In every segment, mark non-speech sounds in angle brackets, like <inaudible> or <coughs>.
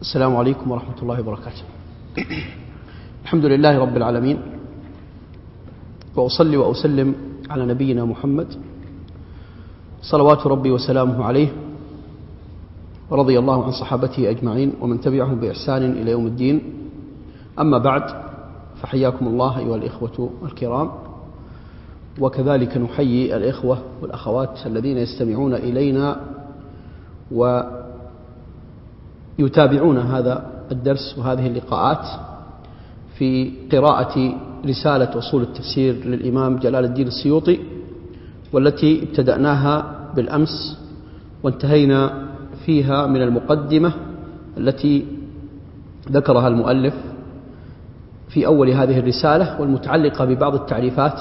السلام عليكم ورحمة الله وبركاته. الحمد لله رب العالمين. وأصلي وأسلم على نبينا محمد صلوات ربي وسلامه عليه ورضي الله عن صحابته أجمعين ومن تبعهم بإحسان إلى يوم الدين. أما بعد فحياكم الله أيها الإخوة الكرام. وكذلك نحيي الإخوة والأخوات الذين يستمعون إلينا ويتابعون هذا الدرس وهذه اللقاءات في قراءة رسالة أصول التفسير للإمام جلال الدين السيوطي والتي ابتدأناها بالأمس وانتهينا فيها من المقدمة التي ذكرها المؤلف في أول هذه الرسالة والمتعلقة ببعض التعريفات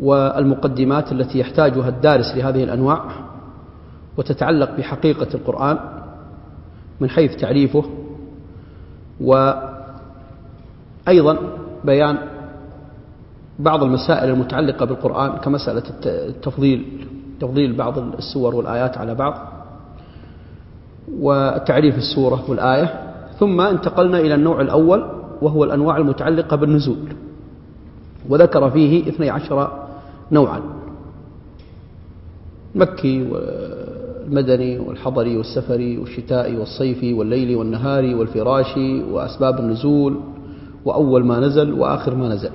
والمقدمات التي يحتاجها الدارس لهذه الأنواع وتتعلق بحقيقة القرآن. من حيث تعريفه وأيضا بيان بعض المسائل المتعلقة بالقرآن كمسألة التفضيل تفضيل بعض السور والآيات على بعض وتعريف السورة والآية. ثم انتقلنا إلى النوع الأول وهو الأنواع المتعلقة بالنزول وذكر فيه 12 نوعا. مكي والمدني والحضري والسفري والشتائي والصيفي والليل والنهار والفراشي وأسباب النزول وأول ما نزل وآخر ما نزل.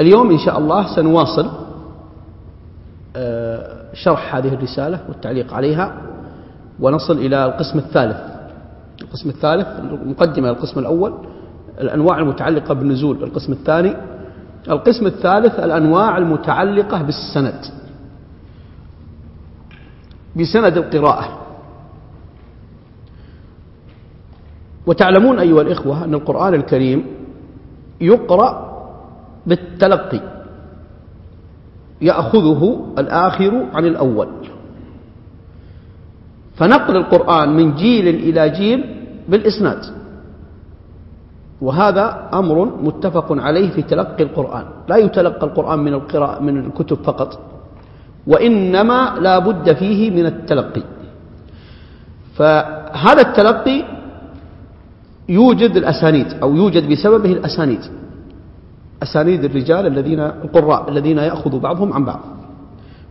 اليوم إن شاء الله سنواصل شرح هذه الرسالة والتعليق عليها ونصل إلى القسم الثالث. القسم الثالث مقدمة القسم الأول الأنواع المتعلقة بالنزول القسم الثاني. القسم الثالث الأنواع المتعلقة بالسند. بسند القراءة. وتعلمون أيها الإخوة أن القرآن الكريم يقرأ بالتلقي يأخذه الآخر عن الأول. فنقل القرآن من جيل إلى جيل بالإسناد. وهذا أمر متفق عليه في تلقي القرآن. لا يتلقى القرآن من القراءة من الكتب فقط. وإنما لا بد فيه من التلقي. فهذا التلقي يوجد الأسانيد أو يوجد بسببه الأسانيد. أسانيد الرجال الذين القراء الذين يأخذ بعضهم عن بعض.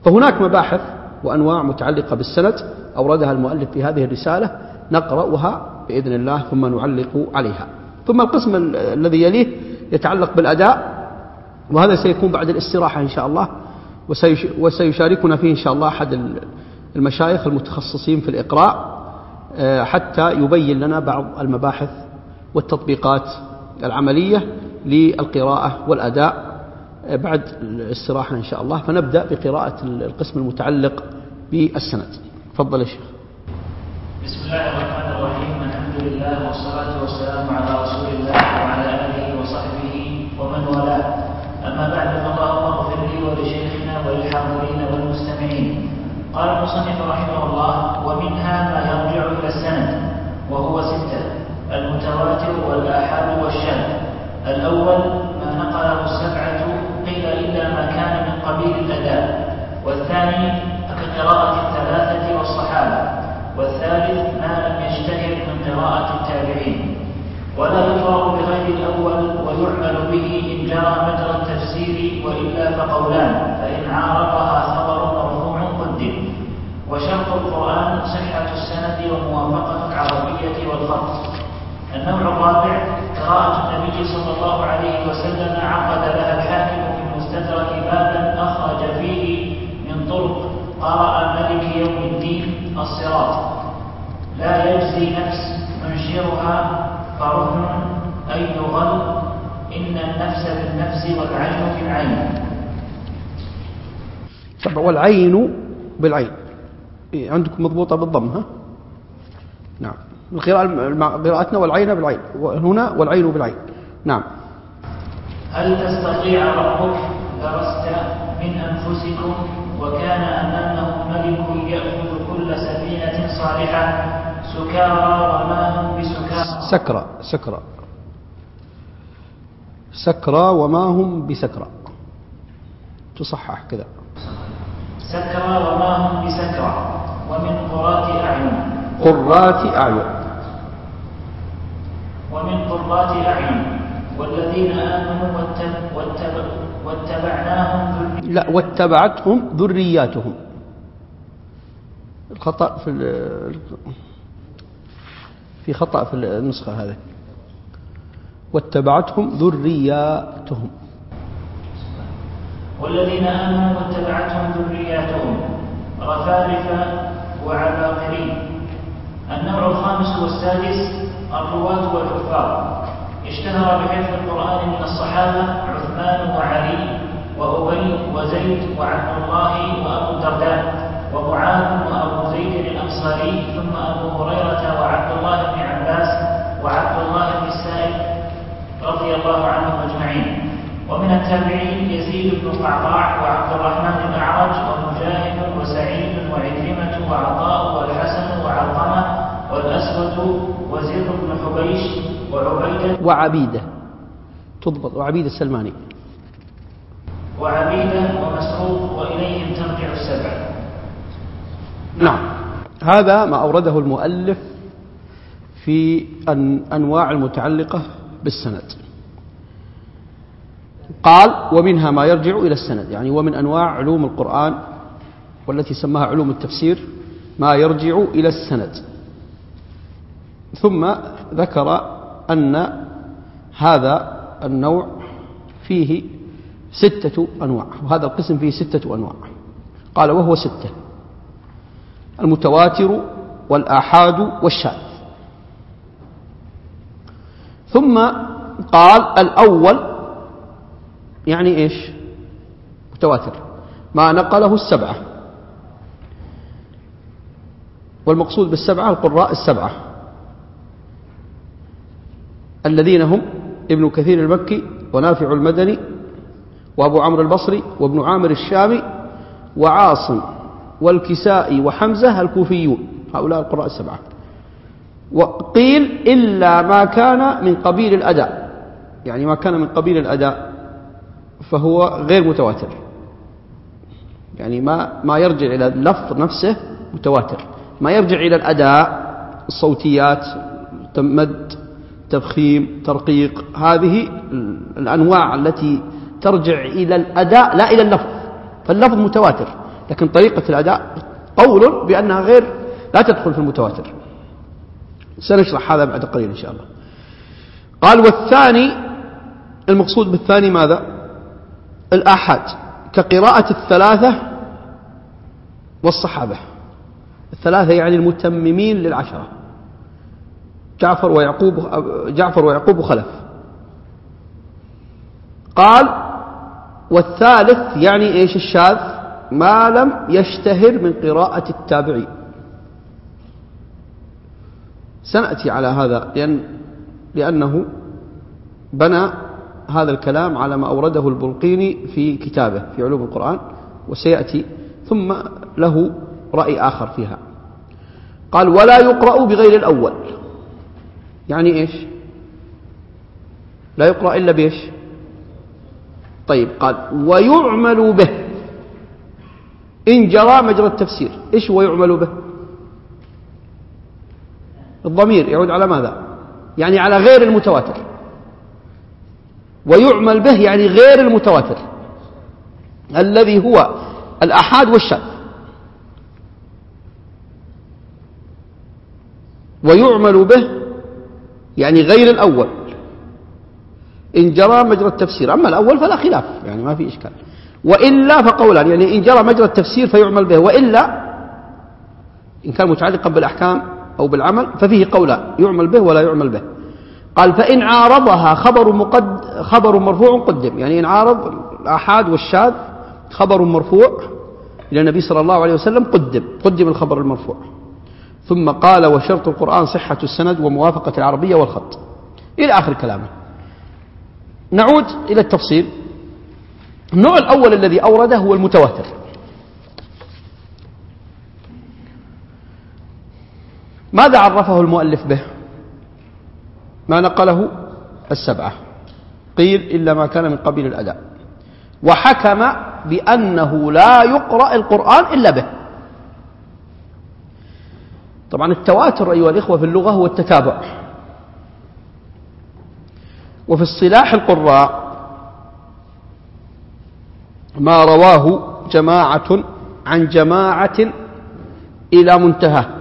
فهناك مباحث وأنواع متعلقة بالسند أوردها المؤلف في هذه الرسالة نقرأها بإذن الله ثم نعلق عليها. ثم القسم الذي يليه يتعلق بالأداء وهذا سيكون بعد الاستراحة إن شاء الله. وسيشاركنا فيه إن شاء الله أحد المشايخ المتخصصين في الإقراء حتى يبين لنا بعض المباحث والتطبيقات العملية للقراءة والأداء بعد الاستراحة إن شاء الله. فنبدأ بقراءة القسم المتعلق بالسند. تفضل يا شيخ. بسم الله الرحمن الرحيم. الحمد لله والصلاة والسلام على رسول الله وعلى آله وصحبه ومن والاه. أما بعد قال المصنف رحمه الله ومنها ما يرجع إلى السند وهو ستة المتواتر والآحاد والشاذ الأول ما نقله السبعة قيل إلا ما كان من قبيل الأداء والثاني كقراءة الثلاثة والصحابة. والثالث ما لم يشتهر من قراءة التابعين. ولا يفرق بغير الأول ويعمل به إن جرى مجرى التفسير وإلا فقولان فإن عارضها خبر مرفوع قدم وشرط القرآن صحة السند وموافقة العربية والخط النوع الرابع قراءة النبي صلى الله عليه وسلم عقد لها الحاكم في المستدرك بابا أخرج فيه من طرق قرأ ملك يوم الدين الصراط. لا يجزي نفس منشرها فرهن أي يغل إن النفس بالنفس والعين في العين. والعين بالعين. إيه عندكم مضبوطة بالضم ها؟ نعم. القراءة قراءتنا والعين بالعين. هنا والعين بالعين. نعم. هل تستطيع ربك درست من أنفسكم وكان أمامه ملك يأخذ كل سفينة صالحة سكارى وما هم بسكارى؟ سكرى سكرى. سكرى وما هم بسكرى. تصحح كذا. سكرى وما هم بسكرى ومن قرات أعين. قرات أعين. ومن قرات أعين. والذين آمنوا واتبعناهم لا واتبعتهم ذرياتهم. الخطأ في في خطأ في النسخة هذه. واتبعتهم ذرياتهم. والذين آمنوا واتبعتهم ذرياتهم رفارف وعباقرين النوع الخامس والسادس الرواة والحفاظ. اشتهر بحفظ القرآن من الصحابة عثمان وعلي وأبي وزيد وعبد الله وأبو الدرداء ومعاذ وأبو زيد الأنصاري ثم أبو هريرة وعبد الله بن عباس وعبد الله بن السائب رضي الله عنهم ومن التابعين يزيد بن قعقاع وعبد الرحمن بن أعرج ومجاهد وسعيد وعكرمة وعطاء والحسن وعلقمة والأسود وزيد بن حبيش وعبيدة وعبيدة. تضبط. وعبيدة السلماني. وعبيدة ومسعود وإليهم ترجع السبع. نعم. هذا ما أورده المؤلف في أنواع المتعلقة بالسند. قال ومنها ما يرجع إلى السند يعني ومن أنواع علوم القرآن والتي سماها علوم التفسير ما يرجع إلى السند. ثم ذكر أن هذا النوع فيه ستة أنواع وهذا القسم فيه ستة أنواع. قال وهو ستة المتواتر والآحاد والشاذ. ثم قال الأول يعني إيش؟ متواتر ما نقله السبعة. والمقصود بالسبعة القراء السبعة. الذين هم ابن كثير المكي ونافع المدني وأبو عمرو البصري وابن عامر الشامي وعاصم والكسائي وحمزة الكوفيون. هؤلاء القراء السبعة. وقيل إلا ما كان من قبيل الأداء. يعني ما كان من قبيل الأداء. فهو غير متواتر. يعني ما ما يرجع إلى اللفظ نفسه متواتر. ما يرجع إلى الأداء الصوتيات مد تفخيم ترقيق هذه الأنواع التي ترجع إلى الأداء لا إلى اللفظ. فاللفظ متواتر. لكن طريقة الأداء قول بأنها غير لا تدخل في المتواتر. سنشرح هذا بعد قليل إن شاء الله. قال والثاني المقصود بالثاني ماذا؟ الآحاد كقراءة الثلاثة والصحابة. الثلاثة يعني المتممين للعشرة. جعفر ويعقوب جعفر ويعقوب وخلف قال والثالث يعني إيش الشاذ؟ ما لم يشتهر من قراءة التابعين. سنأتي على هذا لأن لأنه بنى هذا الكلام على ما أورده البلقيني في كتابه في علوم القرآن وسيأتي ثم له رأي آخر فيها. قال ولا يقرأ بغير الأول. يعني إيش؟ لا يقرأ إلا بإيش؟ طيب قال ويعمل به. إن جرى مجرى التفسير. إيش هو يعمل به؟ الضمير يعود على ماذا؟ يعني على غير المتواتر. ويعمل به يعني غير المتواتر. الذي هو الأحاد والشاذ ويعمل به يعني غير الأول. إن جرى مجرى التفسير. أما الأول فلا خلاف يعني ما في إشكال. وإلا فقولان يعني إن جرى مجرى التفسير فيعمل به. وإلا إن كان متعلقا بالأحكام أو بالعمل ففيه قولان يعمل به ولا يعمل به. قال فإن عارضها خبر مقد خبر مرفوع قدم. يعني إن عارض الآحاد والشاذ خبر مرفوع إلى النبي صلى الله عليه وسلم قدم قدم الخبر المرفوع. ثم قال وشرط القرآن صحة السند وموافقة العربية والخط. إلى آخر كلامه. نعود إلى التفصيل. النوع الأول الذي أورده هو المتواتر. ماذا عرفه المؤلف به؟ ما نقله؟ السبعة. قيل إلا ما كان من قبيل الأداء. وحكم بأنه لا يقرأ القرآن إلا به. طبعا التواتر أيها الإخوة في اللغة هو التتابع. وفي اصطلاح القراء ما رواه جماعة عن جماعة إلى منتهى.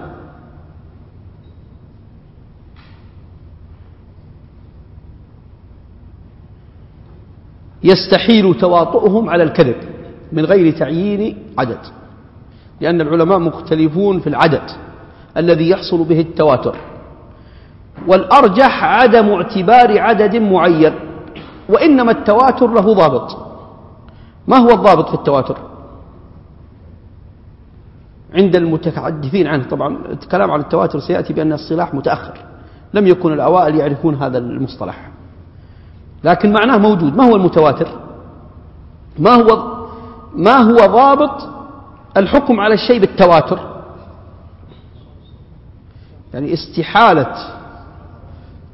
يستحيل تواطؤهم على الكذب من غير تعيين عدد لأن العلماء مختلفون في العدد الذي يحصل به التواتر. والأرجح عدم اعتبار عدد معين وإنما التواتر له ضابط. ما هو الضابط في التواتر؟ عند المتحدثين عنه طبعا الكلام عن التواتر سيأتي بأن الصلاح متأخر لم يكن الأوائل يعرفون هذا المصطلح. لكن معناه موجود. ما هو المتواتر؟ ما هو ما هو ضابط الحكم على الشيء بالتواتر؟ يعني استحالة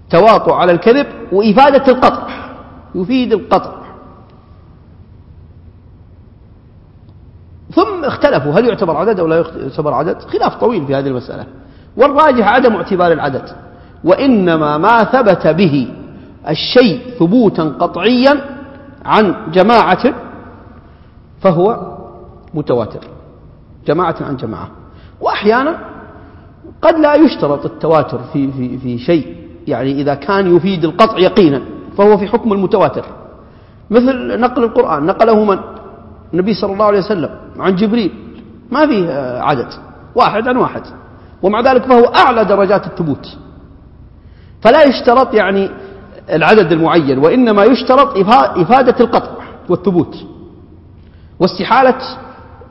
تواطؤ على الكذب وإفادة القطع. يفيد القطع. ثم اختلفوا. هل يعتبر عدد أو لا يعتبر عدد؟ خلاف طويل في هذه المسألة. والراجح عدم اعتبار العدد. وإنما ما ثبت به الشيء ثبوتا قطعيا عن جماعة فهو متواتر. جماعة عن جماعة. وأحيانا قد لا يشترط التواتر في, في, في شيء. يعني إذا كان يفيد القطع يقينا فهو في حكم المتواتر. مثل نقل القرآن نقله من؟ النبي صلى الله عليه وسلم. عن جبريل. ما فيه عدد. واحد عن واحد. ومع ذلك فهو أعلى درجات الثبوت. فلا يشترط يعني العدد المعين وإنما يشترط إفادة القطع والثبوت واستحالة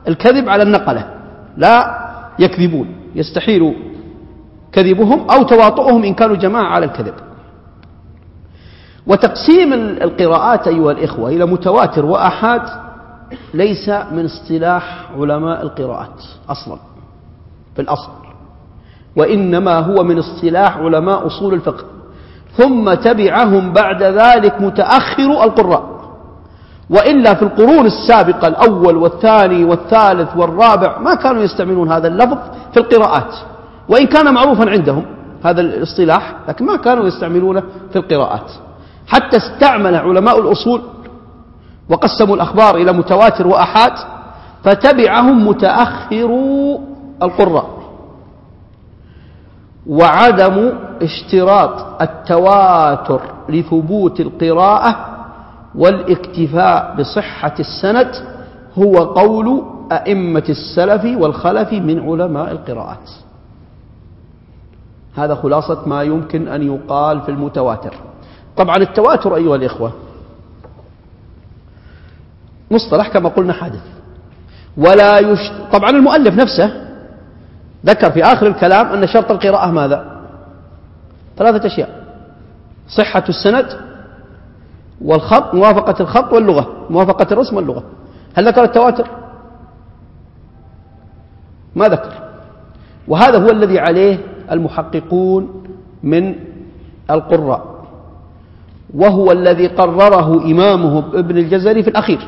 الكذب على النقلة. لا يكذبون يستحيل كذبهم أو تواطؤهم إن كانوا جماعة على الكذب. وتقسيم القراءات أيها الإخوة إلى متواتر وأحاد ليس من اصطلاح علماء القراءات أصلا في الأصل وإنما هو من اصطلاح علماء أصول الفقه. ثم تبعهم بعد ذلك متأخر القراء. وإلا في القرون السابقة الأول والثاني والثالث والرابع ما كانوا يستعملون هذا اللفظ في القراءات. وإن كان معروفا عندهم هذا الاصطلاح لكن ما كانوا يستعملونه في القراءات. حتى استعمل علماء الأصول وقسموا الأخبار إلى متواتر وأحاد فتبعهم متأخرو القراء. وعدم اشتراط التواتر لثبوت القراءة والاكتفاء بصحة السند هو قول أئمة السلف والخلف من علماء القراءات. هذا خلاصة ما يمكن أن يقال في المتواتر. طبعا التواتر أيها الإخوة مصطلح كما قلنا حادث. ولا يش... طبعا المؤلف نفسه ذكر في آخر الكلام أن شرط القراءة ماذا؟ ثلاثة أشياء. صحة السند والخط موافقة الخط واللغة موافقة الرسم واللغة. هل ذكر التواتر؟ ما ذكر. وهذا هو الذي عليه المحققون من القراء. وهو الذي قرره إمامهم ابن الجزري في الأخير.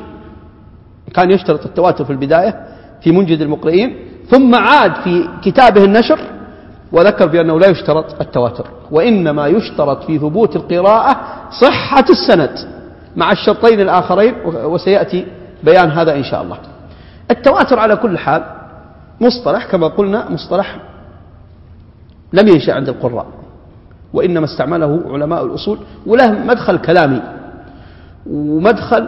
كان يشترط التواتر في البداية في منجد المقرئين. ثم عاد في كتابه النشر وذكر بأنه لا يشترط التواتر وإنما يشترط في ثبوت القراءة صحة السند مع الشرطين الآخرين وسيأتي بيان هذا إن شاء الله. التواتر على كل حال مصطلح كما قلنا مصطلح لم ينشأ عند القراء وإنما استعمله علماء الأصول وله مدخل كلامي ومدخل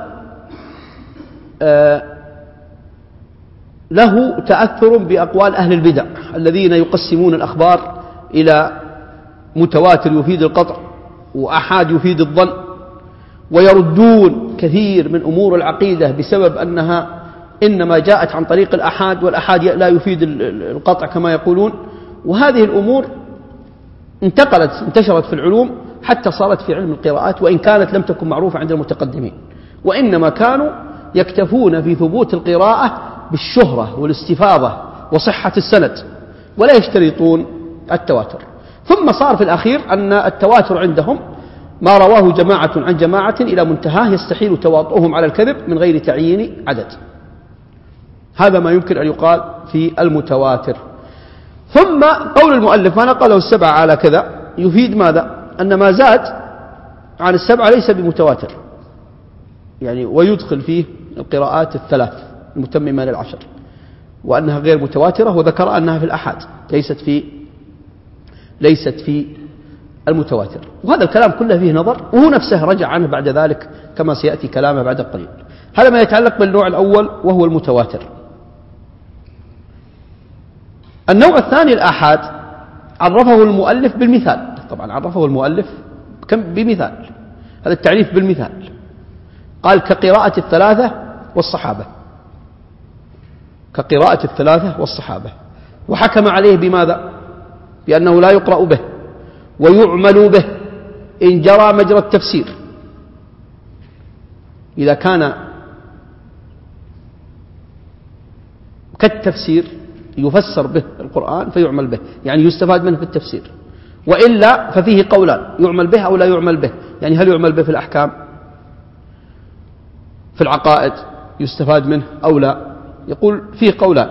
آه له تأثر بأقوال أهل البدع الذين يقسمون الأخبار إلى متواتر يفيد القطع وأحاد يفيد الظن ويردون كثير من أمور العقيدة بسبب أنها إنما جاءت عن طريق الأحاد والأحاد لا يفيد القطع كما يقولون وهذه الأمور انتقلت انتشرت في العلوم حتى صارت في علم القراءات وإن كانت لم تكن معروفة عند المتقدمين وإنما كانوا يكتفون في ثبوت القراءة بالشهرة والاستفاضة وصحة السند ولا يشترطون التواتر. ثم صار في الأخير أن التواتر عندهم ما رواه جماعة عن جماعة إلى منتهاه يستحيل تواطؤهم على الكذب من غير تعيين عدد. هذا ما يمكن أن يقال في المتواتر. ثم قول المؤلف ما نقله السبعة على كذا يفيد ماذا؟ أن ما زاد عن السبعة ليس بمتواتر. يعني ويدخل فيه القراءات الثلاث. المتممة للعشر وأنها غير متواترة وذكر أنها في الأحاد ليست في ليست في المتواتر. وهذا الكلام كله فيه نظر وهو نفسه رجع عنه بعد ذلك كما سيأتي كلامه بعد قليل. هذا ما يتعلق بالنوع الأول وهو المتواتر. النوع الثاني الآحاد عرفه المؤلف بالمثال. طبعا عرفه المؤلف كم؟ بمثال. هذا التعريف بالمثال. قال كقراءة الثلاثة والصحابة. كقراءة الثلاثة والصحابة. وحكم عليه بماذا؟ بأنه لا يقرأ به ويعمل به إن جرى مجرى التفسير. إذا كان كالتفسير يفسر به القرآن فيعمل به يعني يستفاد منه في التفسير. وإلا ففيه قولان يعمل به أو لا يعمل به. يعني هل يعمل به في الأحكام؟ في العقائد يستفاد منه أو لا؟ يقول فيه قولان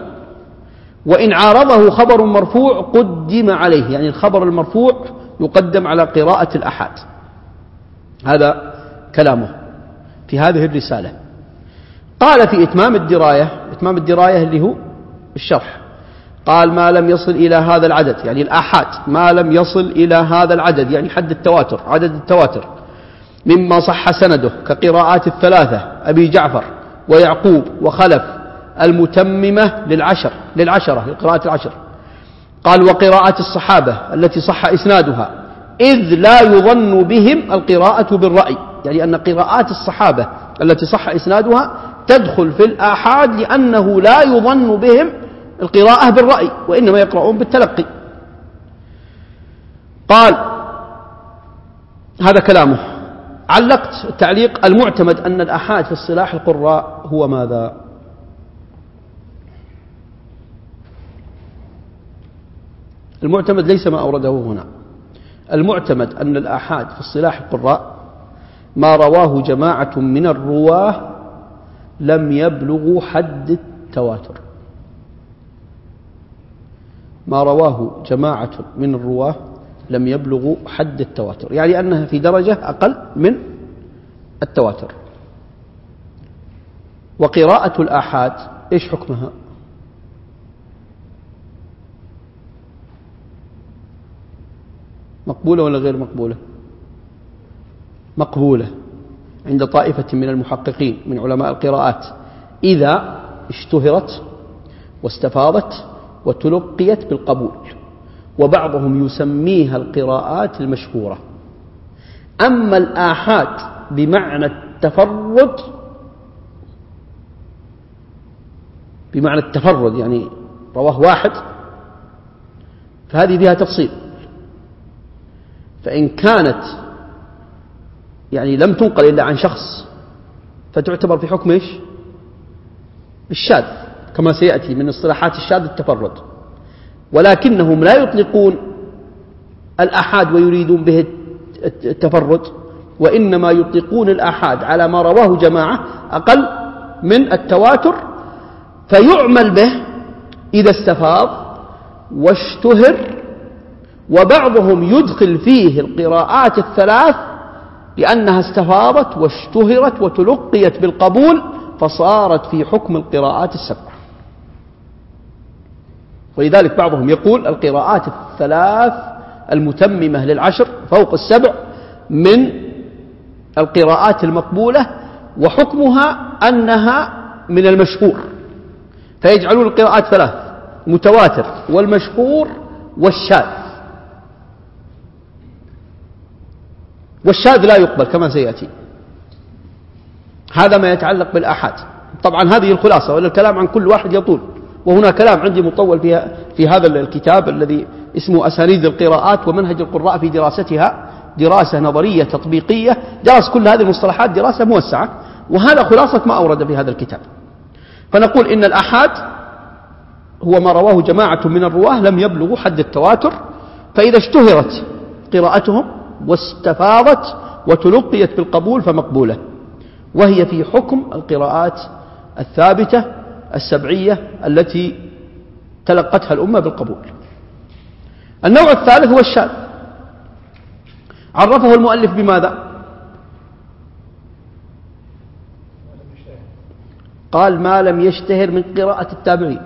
وإن عارضه خبر مرفوع قدم عليه يعني الخبر المرفوع يقدم على قراءة الأحاد. هذا كلامه في هذه الرسالة. قال في إتمام الدراية إتمام الدراية اللي هو الشرح. قال ما لم يصل إلى هذا العدد يعني الآحاد ما لم يصل إلى هذا العدد يعني حد التواتر عدد التواتر. مما صح سنده كقراءات الثلاثة أبي جعفر ويعقوب وخلف المتممة للعشر للعشرة لقراءة العشر. قال وقراءة الصحابة التي صح إسنادها إذ لا يظن بهم القراءة بالرأي. يعني أن قراءات الصحابة التي صح إسنادها تدخل في الآحاد لأنه لا يظن بهم القراءة بالرأي وإنما يقرؤون بالتلقي. قال هذا كلامه. علقت التعليق المعتمد أن الأحاد في الصلاح القراء هو ماذا؟ المعتمد ليس ما أورده هنا. المعتمد أن الآحاد في الصلاح القراء ما رواه جماعة من الرواة لم يبلغوا حد التواتر. ما رواه جماعة من الرواة لم يبلغوا حد التواتر. يعني أنها في درجة أقل من التواتر. وقراءة الآحاد إيش حكمها؟ مقبولة ولا غير مقبولة؟ مقبولة عند طائفة من المحققين من علماء القراءات. إذا اشتهرت واستفاضت وتلقيت بالقبول وبعضهم يسميها القراءات المشهورة. أما الآحاد بمعنى التفرد بمعنى التفرد يعني رواه واحد فهذه فيها تفصيل. فإن كانت يعني لم تنقل إلا عن شخص فتعتبر في حكم إيش؟ الشاذ كما سيأتي من اصطلاحات الشاذ التفرد. ولكنهم لا يطلقون الآحاد ويريدون به التفرد وإنما يطلقون الآحاد على ما رواه جماعة أقل من التواتر فيعمل به إذا استفاض واشتهر وبعضهم يدخل فيه القراءات الثلاث لأنها استفاضت واشتهرت وتلقيت بالقبول فصارت في حكم القراءات السبعة ولذلك بعضهم يقول القراءات الثلاث المتممة للعشر فوق السبع من القراءات المقبولة وحكمها أنها من المشهور. فيجعلون القراءات ثلاث متواتر والمشهور والشاذ. والشاذ لا يقبل كما سيأتي. هذا ما يتعلق بالآحاد. طبعا هذه الخلاصة ولا الكلام عن كل واحد يطول. وهنا كلام عندي مطول فيها في هذا الكتاب الذي اسمه أسانيد القراءات ومنهج القراء في دراستها دراسة نظرية تطبيقية. درس كل هذه المصطلحات دراسة موسعة. وهذا خلاصة ما أورد في هذا الكتاب. فنقول إن الأحاد هو ما رواه جماعة من الرواة لم يبلغوا حد التواتر. فإذا اشتهرت قراءتهم واستفاضت وتلقيت بالقبول فمقبولة. وهي في حكم القراءات الثابتة السبعية التي تلقتها الأمة بالقبول. النوع الثالث هو الشاذ. عرفه المؤلف بماذا؟ قال ما لم يشتهر من قراءة التابعين.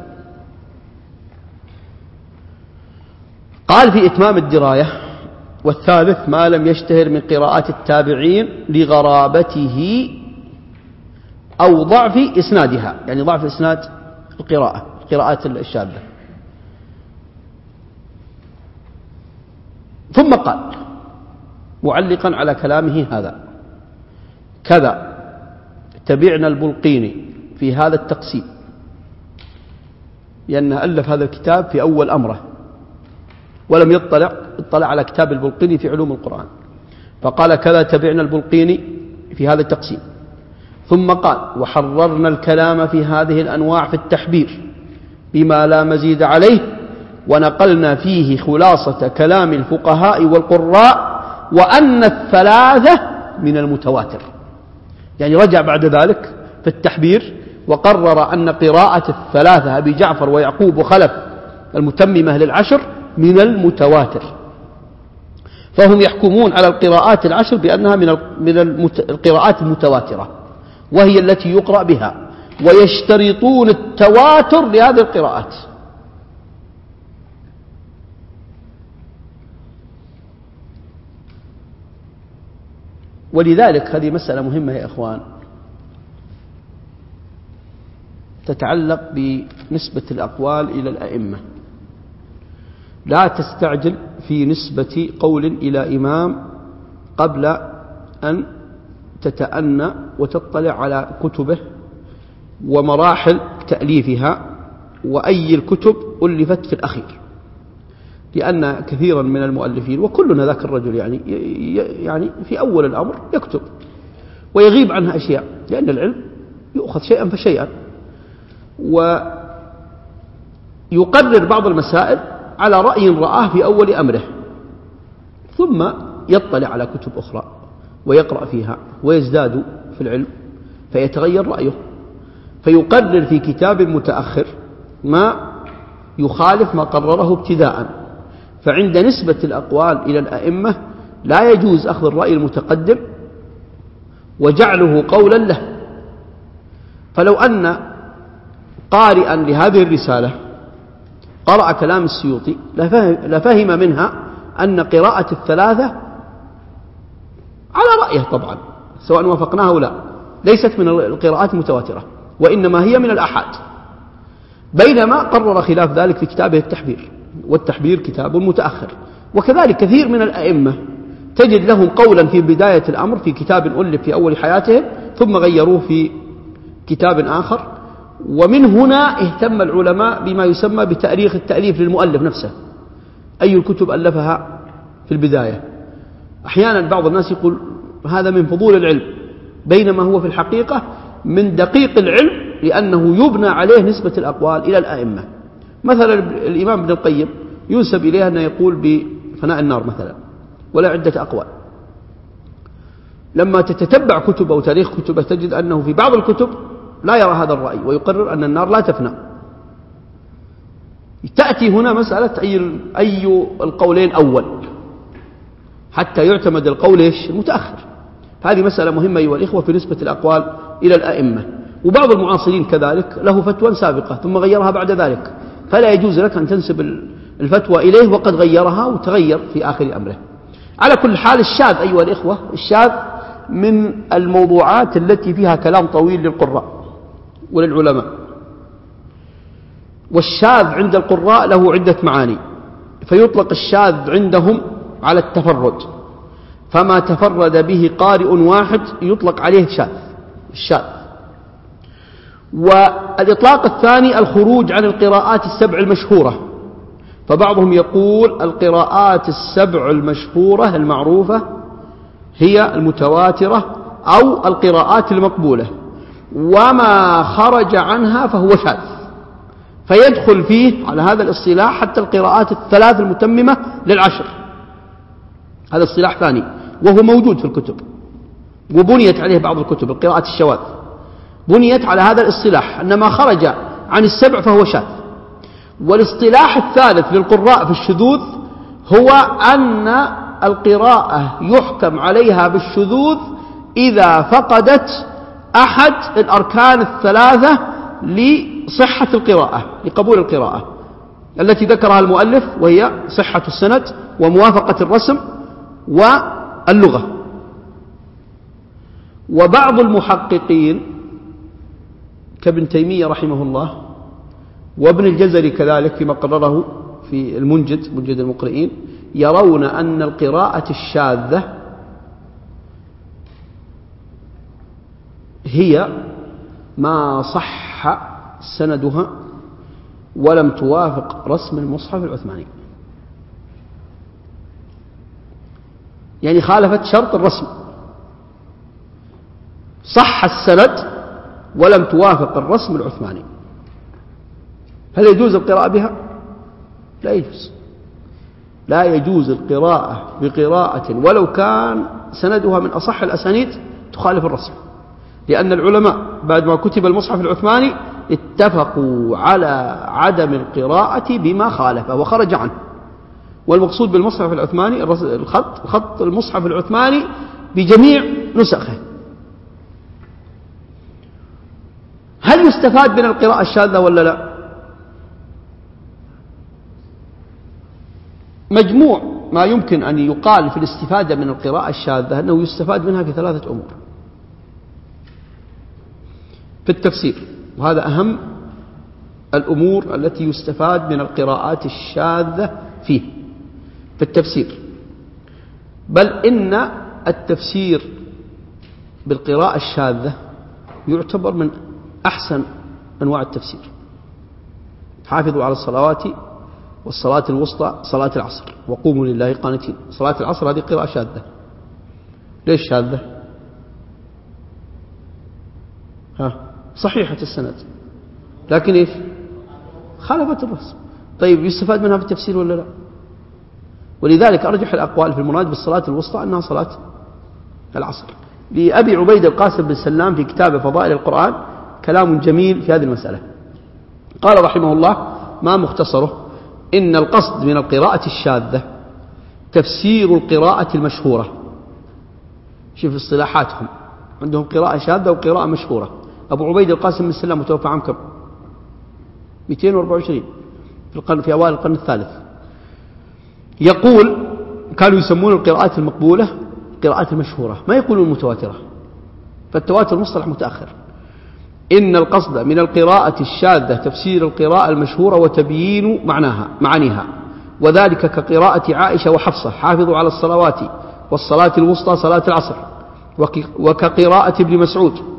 قال في إتمام الدراية والثالث ما لم يشتهر من قراءات التابعين لغرابته أو ضعف إسنادها يعني ضعف إسناد القراءة القراءات الشاذة ثم قال معلقا على كلامه هذا كذا تبعنا البلقيني في هذا التقسيم لأنه ألف هذا الكتاب في أول أمره. ولم يطلع اطلع على كتاب البلقيني في علوم القرآن. فقال كذا تبعنا البلقيني في هذا التقسيم. ثم قال وحررنا الكلام في هذه الأنواع في التحبير بما لا مزيد عليه ونقلنا فيه خلاصة كلام الفقهاء والقراء وأن الثلاثة من المتواتر. يعني رجع بعد ذلك في التحبير وقرر أن قراءة الثلاثة أبي جعفر ويعقوب وخلف المتممة للعشر من المتواتر. فهم يحكمون على القراءات العشر بأنها من من القراءات المتواترة وهي التي يقرأ بها ويشترطون التواتر لهذه القراءات. ولذلك هذه مسألة مهمة يا إخوان. تتعلق بنسبة الأقوال إلى الأئمة. لا تستعجل في نسبة قول إلى إمام قبل أن تتأنى وتطلع على كتبه ومراحل تأليفها وأي الكتب ألفت في الأخير لأن كثيرا من المؤلفين وكلنا ذاك الرجل يعني يعني في أول الأمر يكتب ويغيب عنها أشياء لأن العلم يؤخذ شيئا فشيئا ويقرر بعض المسائل على رأي رآه في أول أمره. ثم يطلع على كتب أخرى ويقرأ فيها ويزداد في العلم فيتغير رأيه. فيقرر في كتاب متأخر ما يخالف ما قرره ابتداء. فعند نسبة الأقوال إلى الأئمة لا يجوز أخذ الرأي المتقدم وجعله قولا له. فلو أن قارئا لهذه الرسالة قرأ كلام السيوطي لفهم منها أن قراءة الثلاثة على رأيه طبعا سواء وافقناه أو لا ليست من القراءات المتواترة وإنما هي من الأحاد. بينما قرر خلاف ذلك في كتابه التحبير والتحبير كتاب متأخر وكذلك كثير من الأئمة تجد لهم قولا في بداية الأمر في كتاب ألف في أول حياتهم ثم غيروه في كتاب آخر ومن هنا اهتم العلماء بما يسمى بتأريخ التأليف للمؤلف نفسه. أي الكتب ألفها في البداية. أحيانا بعض الناس يقول هذا من فضول العلم بينما هو في الحقيقة من دقيق العلم لأنه يبنى عليه نسبة الأقوال إلى الآئمة. مثلا الإمام ابن القيم ينسب إليه أنه يقول بفناء النار مثلا ولا عدة أقوال. لما تتتبع كتبه وتاريخ كتبه تجد أنه في بعض الكتب لا يرى هذا الرأي ويقرر أن النار لا تفنى. تأتي هنا مسألة أي, أي القولين أول. حتى يعتمد القول إيش؟ المتأخر. هذه مسألة مهمة أيها الإخوة في نسبة الأقوال إلى الأئمة. وبعض المعاصرين كذلك له فتوى سابقة ثم غيرها بعد ذلك. فلا يجوز لك أن تنسب الفتوى إليه وقد غيرها وتغير في آخر أمره. على كل حال الشاذ أيها الإخوة الشاذ من الموضوعات التي فيها كلام طويل للقراء. وللعلماء. والشاذ عند القراء له عدة معاني فيطلق الشاذ عندهم على التفرد فما تفرد به قارئ واحد يطلق عليه شاذ الشاذ. والإطلاق الثاني الخروج عن القراءات السبع المشهورة. فبعضهم يقول القراءات السبع المشهورة المعروفة هي المتواترة أو القراءات المقبولة. وما خرج عنها فهو شاذ. فيدخل فيه على هذا الاصطلاح حتى القراءات الثلاث المتممة للعشر. هذا اصطلاح ثاني. وهو موجود في الكتب. وبنيت عليه بعض الكتب القراءات الشواذ. بنيت على هذا الاصطلاح أن ما خرج عن السبع فهو شاذ. والاصطلاح الثالث للقراء في الشذوذ هو أن القراءة يحكم عليها بالشذوذ إذا فقدت أحد الأركان الثلاثة لصحة القراءة لقبول القراءة. التي ذكرها المؤلف وهي صحة السند وموافقة الرسم واللغة. وبعض المحققين كابن تيمية رحمه الله وابن الجزري كذلك فيما قرره في المنجد منجد المقرئين يرون أن القراءة الشاذة هي ما صح سندها ولم توافق رسم المصحف العثماني. يعني خالفت شرط الرسم. صح السند ولم توافق الرسم العثماني. هل يجوز القراءة بها؟ لا يجوز. لا يجوز القراءة بقراءة ولو كان سندها من أصح الأسانيد تخالف الرسم. لأن العلماء بعد ما كتب المصحف العثماني اتفقوا على عدم القراءة بما خالفه وخرج عنه. والمقصود بالمصحف العثماني الخط خط المصحف العثماني بجميع نسخه. هل يستفاد من القراءة الشاذة ولا لا؟ مجموع ما يمكن أن يقال في الاستفادة من القراءة الشاذة أنه يستفاد منها في ثلاثة أمور. في التفسير. وهذا أهم الأمور التي يستفاد من القراءات الشاذة فيه في التفسير. بل إن التفسير بالقراءة الشاذة يعتبر من أحسن أنواع التفسير. حافظوا على الصلوات والصلاة الوسطى صلاة العصر. وقوموا لله قانتين. صلاة العصر هذه قراءة شاذة. ليش شاذة؟ ها؟ صحيحة السند. لكن إيش؟ خالفت الرسم. طيب يستفاد منها في التفسير ولا لا؟ ولذلك أرجح الأقوال في المراد بالصلاة الوسطى أنها صلاة العصر. لأبي عبيد القاسم بن سلام في كتابه فضائل القرآن كلام جميل في هذه المسألة. قال رحمه الله ما مختصره إن القصد من القراءة الشاذة تفسير القراءة المشهورة. شوف اصطلاحاتهم. عندهم قراءة شاذة وقراءة مشهورة. أبو عبيد القاسم بن سلام متوفى عام كم؟ 224 في القرن في أوائل القرن الثالث. يقول كانوا يسمون القراءات المقبولة القراءات المشهورة ما يقولون المتواترة فالتواتر مصطلح متأخر. إن القصد من القراءة الشاذة تفسير القراءة المشهورة وتبيين معناها معانيها وذلك كقراءة عائشة وحفصة حافظوا على الصلوات والصلاة الوسطى صلاة العصر وكقراءة ابن مسعود.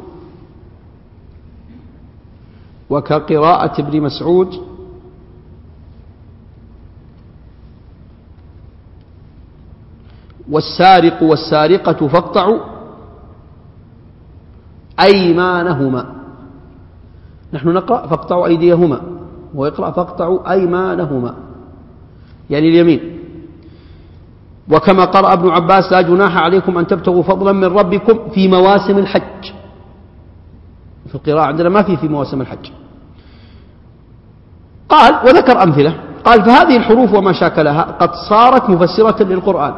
وكقراءة ابن مسعود. والسارق والسارقة فاقطعوا أيمانهما. نحن نقرأ فاقطعوا أيديهما ويقرأ فاقطعوا أيمانهما. يعني اليمين. وكما قرأ ابن عباس لا جناح عليكم أن تبتغوا فضلا من ربكم في مواسم الحج. في القراءة عندنا ما في في مواسم الحج. قال وذكر أمثلة. قال فهذه الحروف وما شاكلها قد صارت مفسرة للقرآن.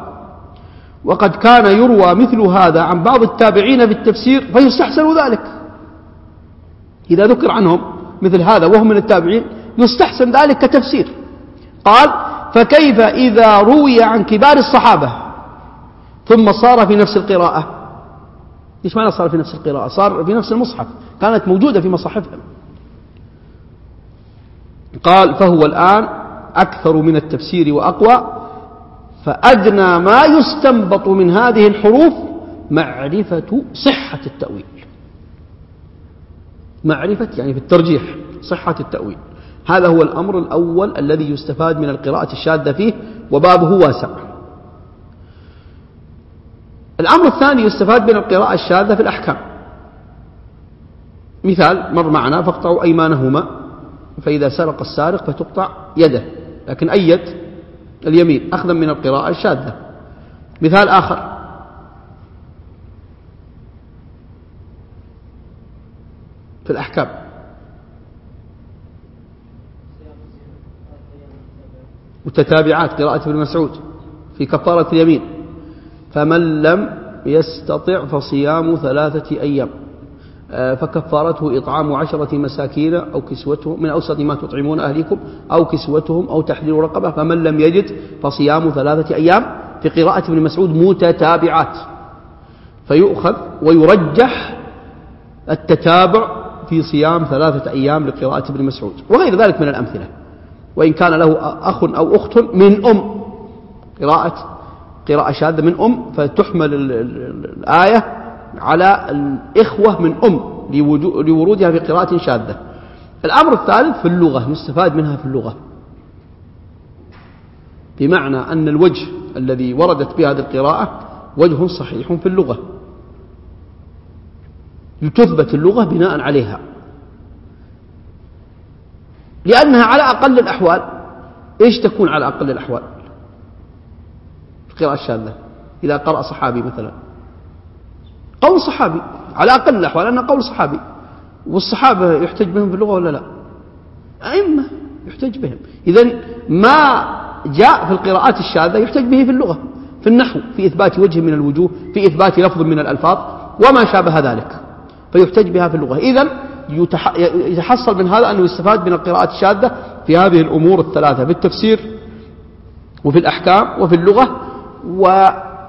وقد كان يروى مثل هذا عن بعض التابعين في التفسير فيستحسن ذلك. إذا ذكر عنهم مثل هذا وهم من التابعين يستحسن ذلك كتفسير. قال فكيف إذا روي عن كبار الصحابة ثم صار في نفس القراءة؟ إيش معنى صار في نفس القراءة؟ صار في نفس المصحف. كانت موجودة في مصاحفهم قال فهو الآن أكثر من التفسير وأقوى فأدنى ما يستنبط من هذه الحروف معرفة صحة التأويل. معرفة يعني في الترجيح صحة التأويل. هذا هو الأمر الأول الذي يستفاد من القراءة الشاذة فيه وبابه واسع. الأمر الثاني يستفاد من القراءة الشاذة في الأحكام. مثال مر معنا فاقطعوا أيمانهما. فإذا سرق السارق فتقطع يده لكن أيد اليمين. أخذا من القراءة الشاذة. مثال آخر. في الأحكام. متتابعات قراءة ابن مسعود في كفارة اليمين. فمن لم يستطع فصيام ثلاثة أيام. فكفارته إطعام عشرة مساكين أو كسوتهم من أوسط ما تطعمون أهليكم أو كسوتهم أو تحرير رقبة فمن لم يجد فصيام ثلاثة أيام في قراءة ابن مسعود متتابعات. فيؤخذ ويرجح التتابع في صيام ثلاثة أيام لقراءة ابن مسعود وغير ذلك من الأمثلة. وإن كان له أخ أو أخت من أم قراءة قراءة شاذة من أم فتحمل الآية على الإخوة من أم لورودها في قراءة شاذة الأمر الثالث في اللغة يستفاد منها في اللغة. بمعنى أن الوجه الذي وردت به هذه القراءة وجه صحيح في اللغة. لتثبت اللغة بناء عليها. لأنها على أقل الأحوال إيش تكون على أقل الأحوال؟ القراءة الشاذة إذا قرأ صحابي مثلا. قول صحابي على أقل الأحوال أنه قول صحابي والصحابة يحتج بهم في اللغة ولا لا؟ أئمة يحتج بهم. إذا ما جاء في القراءات الشاذة يحتج به في اللغة في النحو في إثبات وجه من الوجوه في إثبات لفظ من الألفاظ وما شابه ذلك فيحتج بها في اللغة. إذا يتحصل من هذا أنه يستفاد من القراءات الشاذة في هذه الأمور الثلاثة في التفسير وفي الأحكام وفي اللغة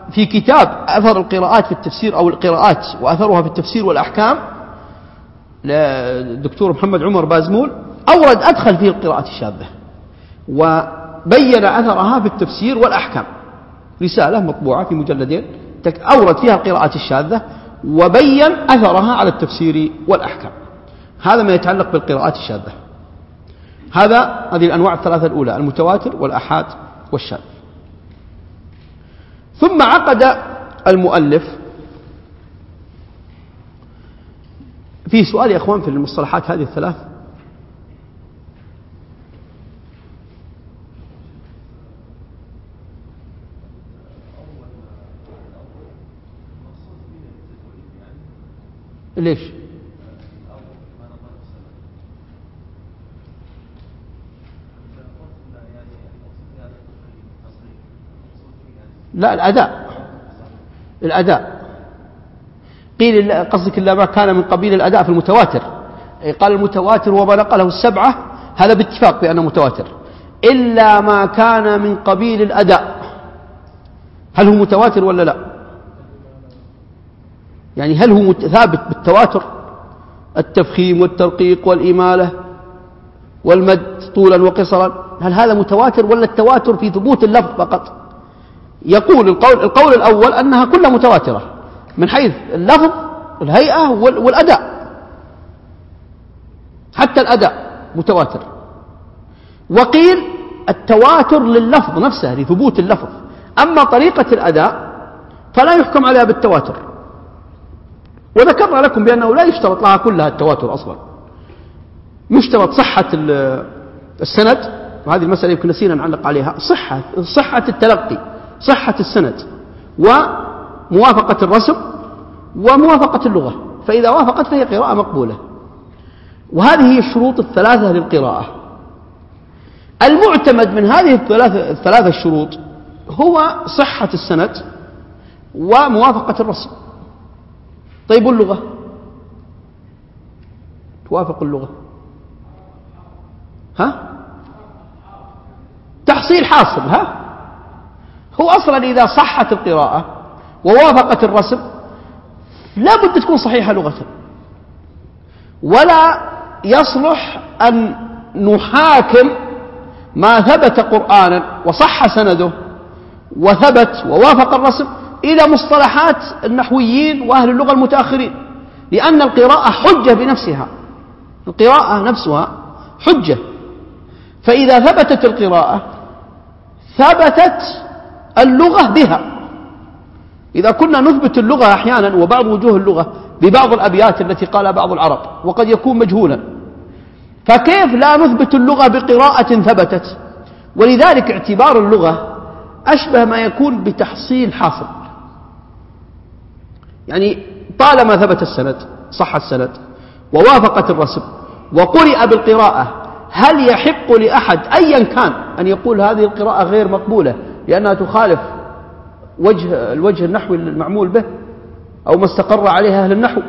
وفي كتاب أثر القراءات في التفسير أو القراءات وأثرها في التفسير والأحكام للدكتور محمد عمر بازمول أورد أدخل فيه القراءات الشاذة وبين أثرها في التفسير والأحكام. رسالة مطبوعة في مجلدين أورد فيها القراءات الشاذة وبين أثرها على التفسير والأحكام. هذا ما يتعلق بالقراءات الشاذة. هذا هذه الأنواع الثلاثة الأولى المتواتر والأحاد والشاذ. ثم عقد المؤلف. في سؤال يا أخوان في المصطلحات هذه الثلاث. ليش؟ لا الأداء. الأداء. قيل قصدك إلا ما كان من قبيل الأداء في المتواتر. قال المتواتر وما نقله السبعة هذا باتفاق بأنه متواتر. إلا ما كان من قبيل الأداء. هل هو متواتر ولا لا؟ يعني هل هو ثابت بالتواتر؟ التفخيم والترقيق والإمالة والمد طولا وقصرا. هل هذا متواتر ولا التواتر في ثبوت اللفظ فقط؟ يقول القول, القول الأول أنها كلها متواترة من حيث اللفظ الهيئة والأداء. حتى الأداء متواتر. وقيل التواتر لللفظ نفسه لثبوت اللفظ. أما طريقة الأداء فلا يحكم عليها بالتواتر. وذكرنا لكم بأنه لا يشترط لها كلها التواتر أصلا. يشترط صحة السند وهذه المسألة يمكن نسينا نعلق عليها صحة صحة التلقي. صحة السند وموافقة الرسم وموافقة اللغة فإذا وافقت فهي قراءة مقبولة. وهذه هي الشروط الثلاثة للقراءة. المعتمد من هذه الثلاثة, الثلاثة الشروط هو صحة السند وموافقة الرسم. طيب اللغة توافق اللغة. ها؟ تحصيل حاصل ها؟ هو أصلا إذا صحت القراءة ووافقت الرسم لا بد تكون صحيحة لغة. ولا يصلح أن نحاكم ما ثبت قرآنا وصح سنده وثبت ووافق الرسم إلى مصطلحات النحويين وأهل اللغة المتأخرين لأن القراءة حجة بنفسها. القراءة نفسها حجة. فإذا ثبتت القراءة ثبتت اللغة بها. إذا كنا نثبت اللغة أحيانا وبعض وجوه اللغة ببعض الأبيات التي قالها بعض العرب وقد يكون مجهولا. فكيف لا نثبت اللغة بقراءة ثبتت؟ ولذلك اعتبار اللغة أشبه ما يكون بتحصيل حاصل. يعني طالما ثبت السند صح السند ووافقت الرسم وقرئ بالقراءة هل يحق لأحد أيا كان أن يقول هذه القراءة غير مقبولة؟ لأنها تخالف وجه الوجه النحوي المعمول به أو ما استقر عليه أهل النحو.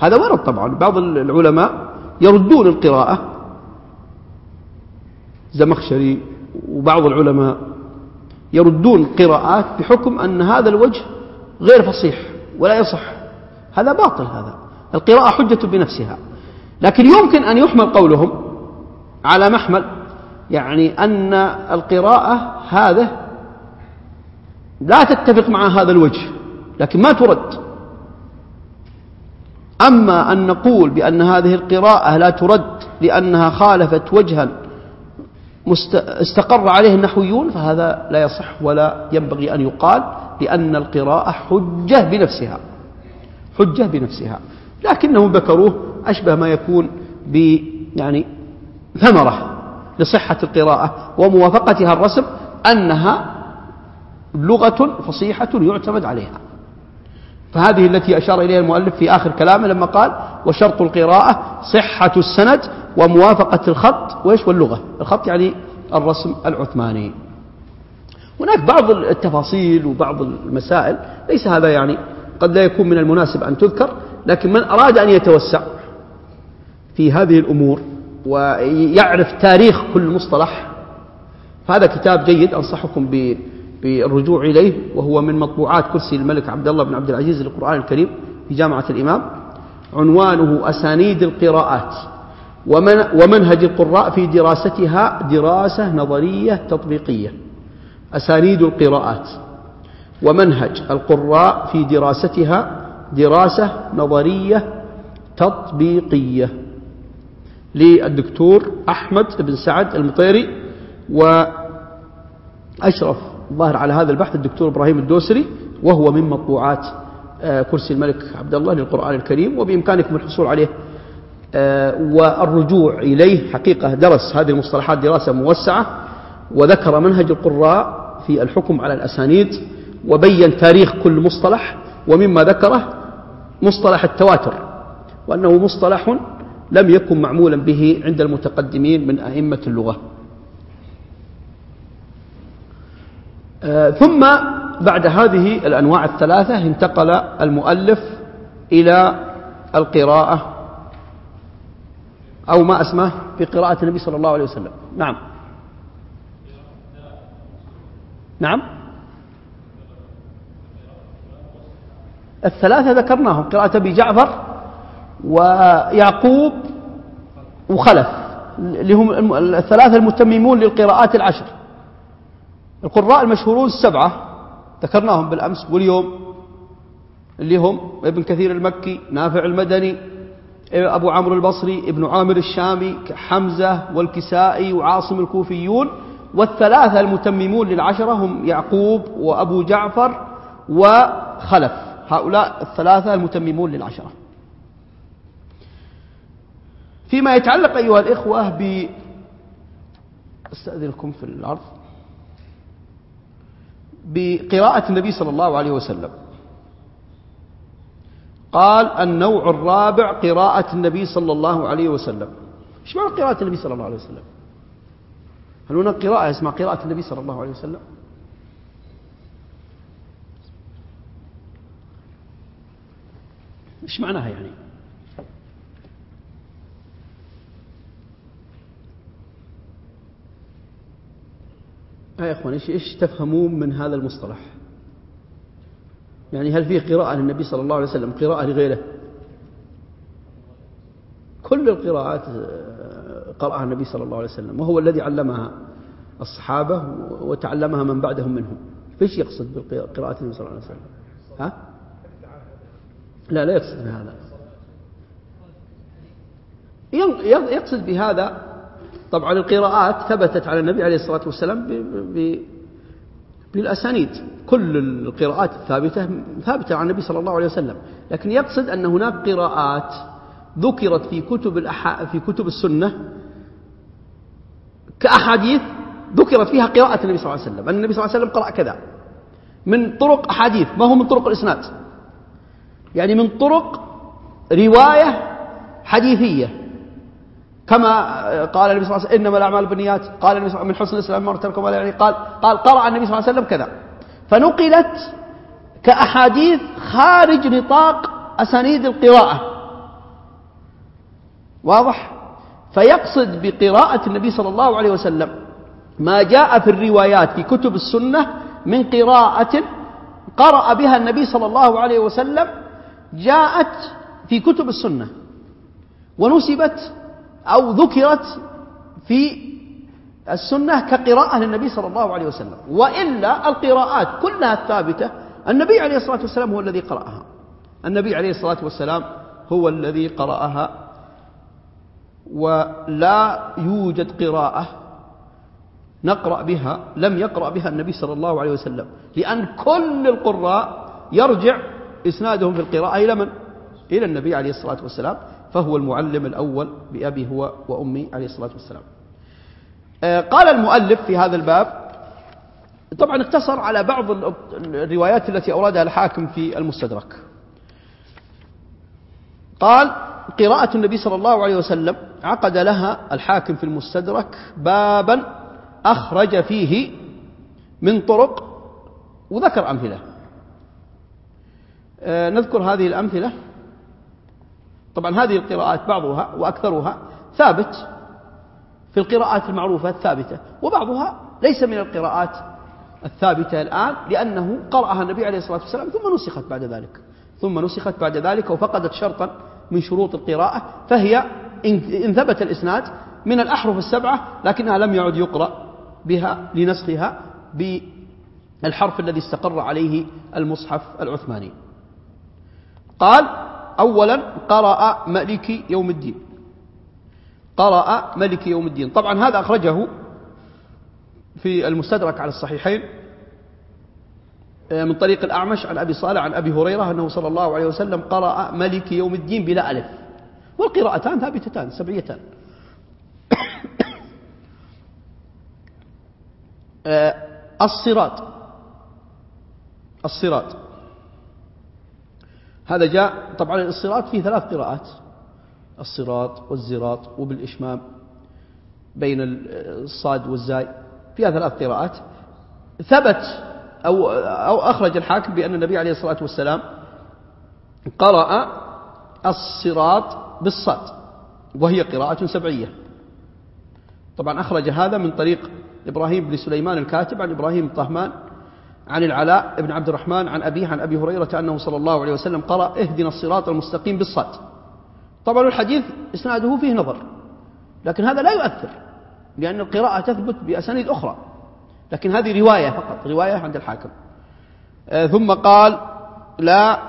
هذا ورد طبعا. بعض العلماء يردون القراءة. زمخشري وبعض العلماء يردون قراءات بحكم أن هذا الوجه غير فصيح ولا يصح. هذا باطل هذا. القراءة حجة بنفسها. لكن يمكن أن يحمل قولهم على محمل يعني أن القراءة هذا لا تتفق مع هذا الوجه لكن ما ترد. أما أن نقول بأن هذه القراءة لا ترد لأنها خالفت وجها استقر عليه النحويون فهذا لا يصح ولا ينبغي أن يقال لأن القراءة حجة بنفسها. حجة بنفسها. لكنهم ذكروه أشبه ما يكون ب يعني ثمرة لصحة القراءة وموافقتها الرسم أنها لغة فصيحة يعتمد عليها. فهذه التي أشار إليها المؤلف في آخر كلامه لما قال وشرط القراءة صحة السند وموافقة الخط. وإيش واللغة الخط يعني الرسم العثماني. هناك بعض التفاصيل وبعض المسائل ليس هذا يعني قد لا يكون من المناسب أن تذكر لكن من أراد أن يتوسع في هذه الأمور ويعرف تاريخ كل مصطلح فهذا كتاب جيد أنصحكم بالرجوع إليه وهو من مطبوعات كرسي الملك عبد الله بن عبد العزيز للقرآن الكريم في جامعة الإمام. عنوانه أسانيد القراءات ومنهج القراء في دراستها دراسة نظرية تطبيقية. أسانيد القراءات ومنهج القراء في دراستها دراسة نظرية تطبيقية. للدكتور أحمد بن سعد المطيري وأشرف الظاهر على هذا البحث الدكتور إبراهيم الدوسري وهو من مطبوعات آه، كرسي الملك عبد الله للقرآن الكريم وبإمكانكم الحصول عليه. آه، والرجوع إليه حقيقة درس هذه المصطلحات دراسة موسعة وذكر منهج القراء في الحكم على الأسانيد وبين تاريخ كل مصطلح ومما ذكره مصطلح التواتر وأنه مصطلح لم يكن معمولا به عند المتقدمين من أئمة اللغة. ثم بعد هذه الأنواع الثلاثة انتقل المؤلف إلى القراءة أو ما اسمه في قراءة النبي صلى الله عليه وسلم. نعم. نعم. الثلاثة ذكرناهم قراءة أبي جعفر ويعقوب وخلف اللي هم الثلاثة المتممون للقراءات العشر. القراء المشهورون السبعة ذكرناهم بالأمس واليوم اللي هم ابن كثير المكي نافع المدني أبو عمرو البصري ابن عامر الشامي حمزة والكسائي وعاصم الكوفيون والثلاثة المتممون للعشرة هم يعقوب وأبو جعفر وخلف. هؤلاء الثلاثة المتممون للعشرة. فيما يتعلق أيها الإخوة ب أستأذنكم في العرض. بقراءة النبي صلى الله عليه وسلم. قال النوع الرابع قراءة النبي صلى الله عليه وسلم. إيش معنى قراءة النبي صلى الله عليه وسلم؟ هل هناك قراءة اسمها قراءة النبي صلى الله عليه وسلم؟ إيش معناها يعني؟ يا إخوان إيش إيش تفهمون من هذا المصطلح؟ يعني هل فيه قراءة للنبي صلى الله عليه وسلم قراءة لغيره؟ كل القراءات آه، قرأها النبي صلى الله عليه وسلم وهو الذي علمها الصحابة وتعلمها من بعدهم منهم. فيش يقصد بقراءة النبي صلى الله عليه وسلم؟ ها؟ لا لا يقصد بهذا. يقصد بهذا طبعا القراءات ثبتت على النبي عليه الصلاة والسلام بالأسانيد. كل القراءات الثابتة ثابتة عن النبي صلى الله عليه وسلم. لكن يقصد أن هناك قراءات ذكرت في كتب الأح... في كتب السنة كأحاديث ذكرت فيها قراءة النبي صلى الله عليه وسلم. أن النبي صلى الله عليه وسلم قرأ كذا. من طرق أحاديث. ما هو من طرق الإسناد؟ يعني من طرق رواية حديثية. كما قال النبي صلى الله عليه وسلم إنما الأعمال بالنيات. قال النبي صلى الله عليه وسلم من حسن الإسلام تركوا يعني قال قال قرأ النبي صلى الله عليه وسلم كذا. فنقلت كأحاديث خارج نطاق أسانيد القراءة. واضح؟ فيقصد بقراءة النبي صلى الله عليه وسلم ما جاء في الروايات في كتب السنة من قراءة قرأ بها النبي صلى الله عليه وسلم جاءت في كتب السنة ونسبت أو ذكرت في السنة كقراءة للنبي صلى الله عليه وسلم. وإلا القراءات كلها الثابتة. النبي عليه الصلاة والسلام هو الذي قرأها. النبي عليه الصلاة والسلام هو الذي قرأها. ولا يوجد قراءة نقرأ بها لم يقرأ بها النبي صلى الله عليه وسلم. لأن كل القراء يرجع إسنادهم في القراءة إلى من؟ إلى النبي عليه الصلاة والسلام. فهو المعلم الأول بأبي هو وأمي عليه الصلاة والسلام. آه، قال المؤلف في هذا الباب طبعا اقتصر على بعض الروايات التي أوردها الحاكم في المستدرك. قال قراءة النبي صلى الله عليه وسلم عقد لها الحاكم في المستدرك بابا أخرج فيه من طرق وذكر أمثلة. آه، نذكر هذه الأمثلة. طبعا هذه القراءات بعضها وأكثرها ثابت في القراءات المعروفة الثابتة وبعضها ليس من القراءات الثابتة الآن لأنه قرأها النبي عليه الصلاة والسلام ثم نسخت بعد ذلك ثم نسخت بعد ذلك وفقدت شرطا من شروط القراءة فهي إن ثبت الإسناد من الأحرف السبعة لكنها لم يعد يقرأ بها لنسخها بالحرف الذي استقر عليه المصحف العثماني. قال أولا قرأ ملك يوم الدين. قرأ ملك يوم الدين. طبعا هذا أخرجه في المستدرك على الصحيحين من طريق الأعمش عن أبي صالح عن أبي هريرة أنه صلى الله عليه وسلم قرأ ملك يوم الدين بلا ألف. والقراءتان ثابتتان سبعيتان. <coughs> آه، الصراط. الصراط. هذا جاء طبعا الصراط فيه ثلاث قراءات. الصراط والزراط وبالإشمام بين الصاد والزاي. فيها ثلاث قراءات. ثبت أو, أو أخرج الحاكم بأن النبي عليه الصلاة والسلام قرأ الصراط بالصاد وهي قراءة سبعية. طبعا أخرج هذا من طريق إبراهيم بن سليمان الكاتب عن إبراهيم الطهمان عن العلاء بن عبد الرحمن عن أبيه عن أبي هريرة أنه صلى الله عليه وسلم قرأ اهدنا الصراط المستقيم بالصاد. طبعا الحديث إسناده فيه نظر لكن هذا لا يؤثر لأن القراءة تثبت بأسانيد أخرى. لكن هذه رواية فقط رواية عند الحاكم. آه، ثم قال لا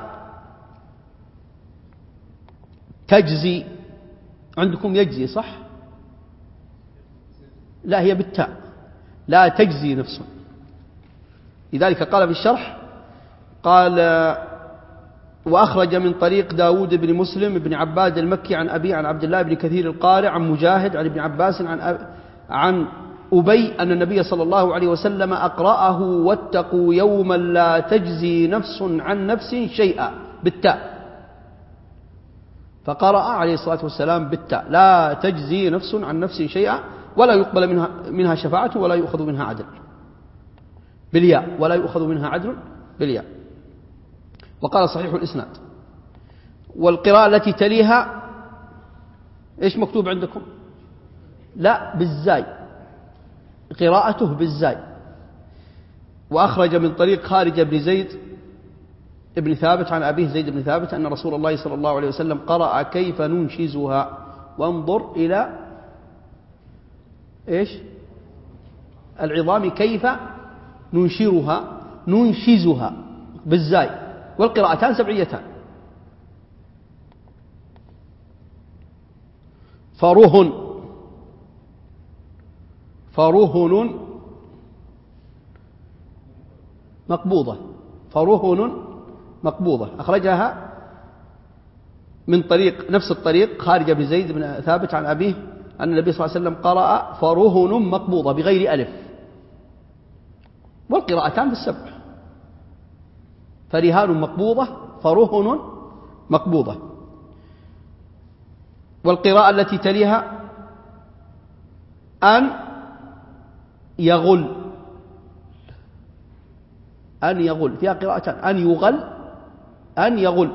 تجزي. عندكم يجزي صح؟ لا هي بالتاء. لا تجزي نفس. لذلك قال في الشرح قال وأخرج من طريق داود بن مسلم بن عباد المكي عن أبي عن عبد الله بن كثير القارئ عن مجاهد عن ابن عباس عن عن أبي أن النبي صلى الله عليه وسلم أقرأه واتقوا يوما لا تجزي نفس عن نفس شيئا بالتاء. فقرأ عليه الصلاة والسلام بالتاء لا تجزي نفس عن نفس شيئا ولا يقبل منها, منها شفاعة ولا يؤخذ منها عدل. بالياء ولا يؤخذ منها عدل بالياء. وقال صحيح الإسناد. والقراءة التي تليها إيش مكتوب عندكم؟ لا بالزاي. قراءته بالزاي. وأخرج من طريق خارج بن زيد ابن ثابت عن أبيه زيد بن ثابت أن رسول الله صلى الله عليه وسلم قرأ كيف ننشزها. وانظر إلى إيش؟ العظام كيف ننشرها ننشزها بالزاي. والقراءتان سبعيتان. فرهن فرهن مقبوضة. فرهن مقبوضة. أخرجها من طريق نفس الطريق خارج بن زيد بن ثابت عن أبيه أن النبي صلى الله عليه وسلم قرأ فرهن مقبوضة بغير ألف. والقراءتان بالسبع. فرهان مقبوضة فرهن مقبوضة. والقراءة التي تليها أن يغل. أن يغل فيها قراءتان. أن يغل أن يغل.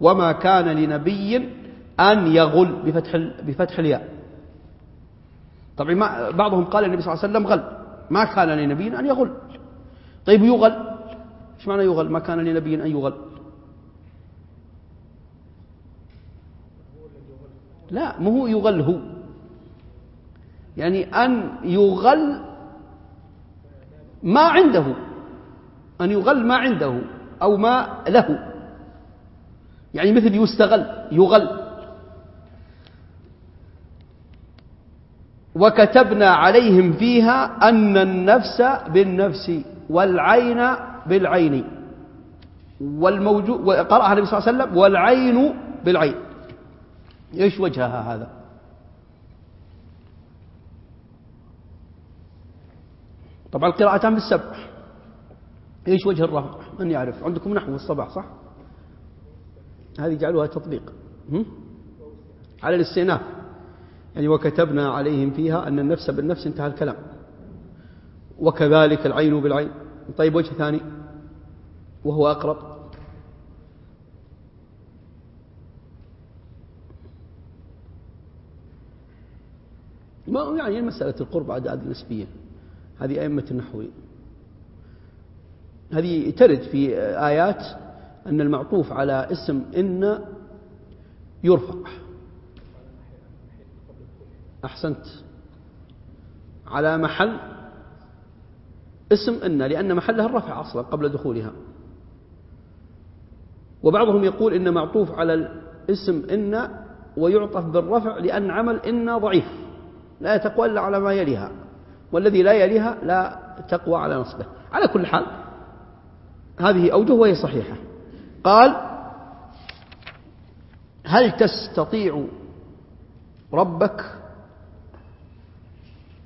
وما كان لنبي أن يغل بفتح, بفتح الياء. طبعا بعضهم قال النبي صلى الله عليه وسلم غل. ما كان لنبي أن يغل. طيب يغل. إيش معنى يغل؟ ما كان لنبي أن يغل. لا مو هو يغل هو. يعني أن يغل ما عنده. أن يغل ما عنده أو ما له. يعني مثل يستغل يغل. وكتبنا عليهم فيها أن النفس بالنفس والعين بالعين. والموجود وقرأها النبي صلى الله عليه وسلم والعين بالعين. إيش وجهها هذا؟ طبعا القراءتان بالسبع إيش وجه الرفع من يعرف؟ عندكم نحو الصباح صح؟ هذه جعلوها تطبيق. على الاستئناف. يعني وكتبنا عليهم فيها أن النفس بالنفس انتهى الكلام. وكذلك العين بالعين. طيب وجه ثاني وهو أقرب. ما يعني مسألة القرب عدد نسبية هذه أئمة النحو. هذه ترد في آيات أن المعطوف على اسم إن يرفع أحسنت. على محل اسم إن لأن محلها الرفع أصلا قبل دخولها. وبعضهم يقول إن معطوف على الاسم إن ويعطف بالرفع لأن عمل إن ضعيف. لا تقوى إلا على ما يليها. والذي لا يليها لا تقوى على نصبه. على كل حال هذه أوجه وهي صحيحة. قال هل تستطيع ربك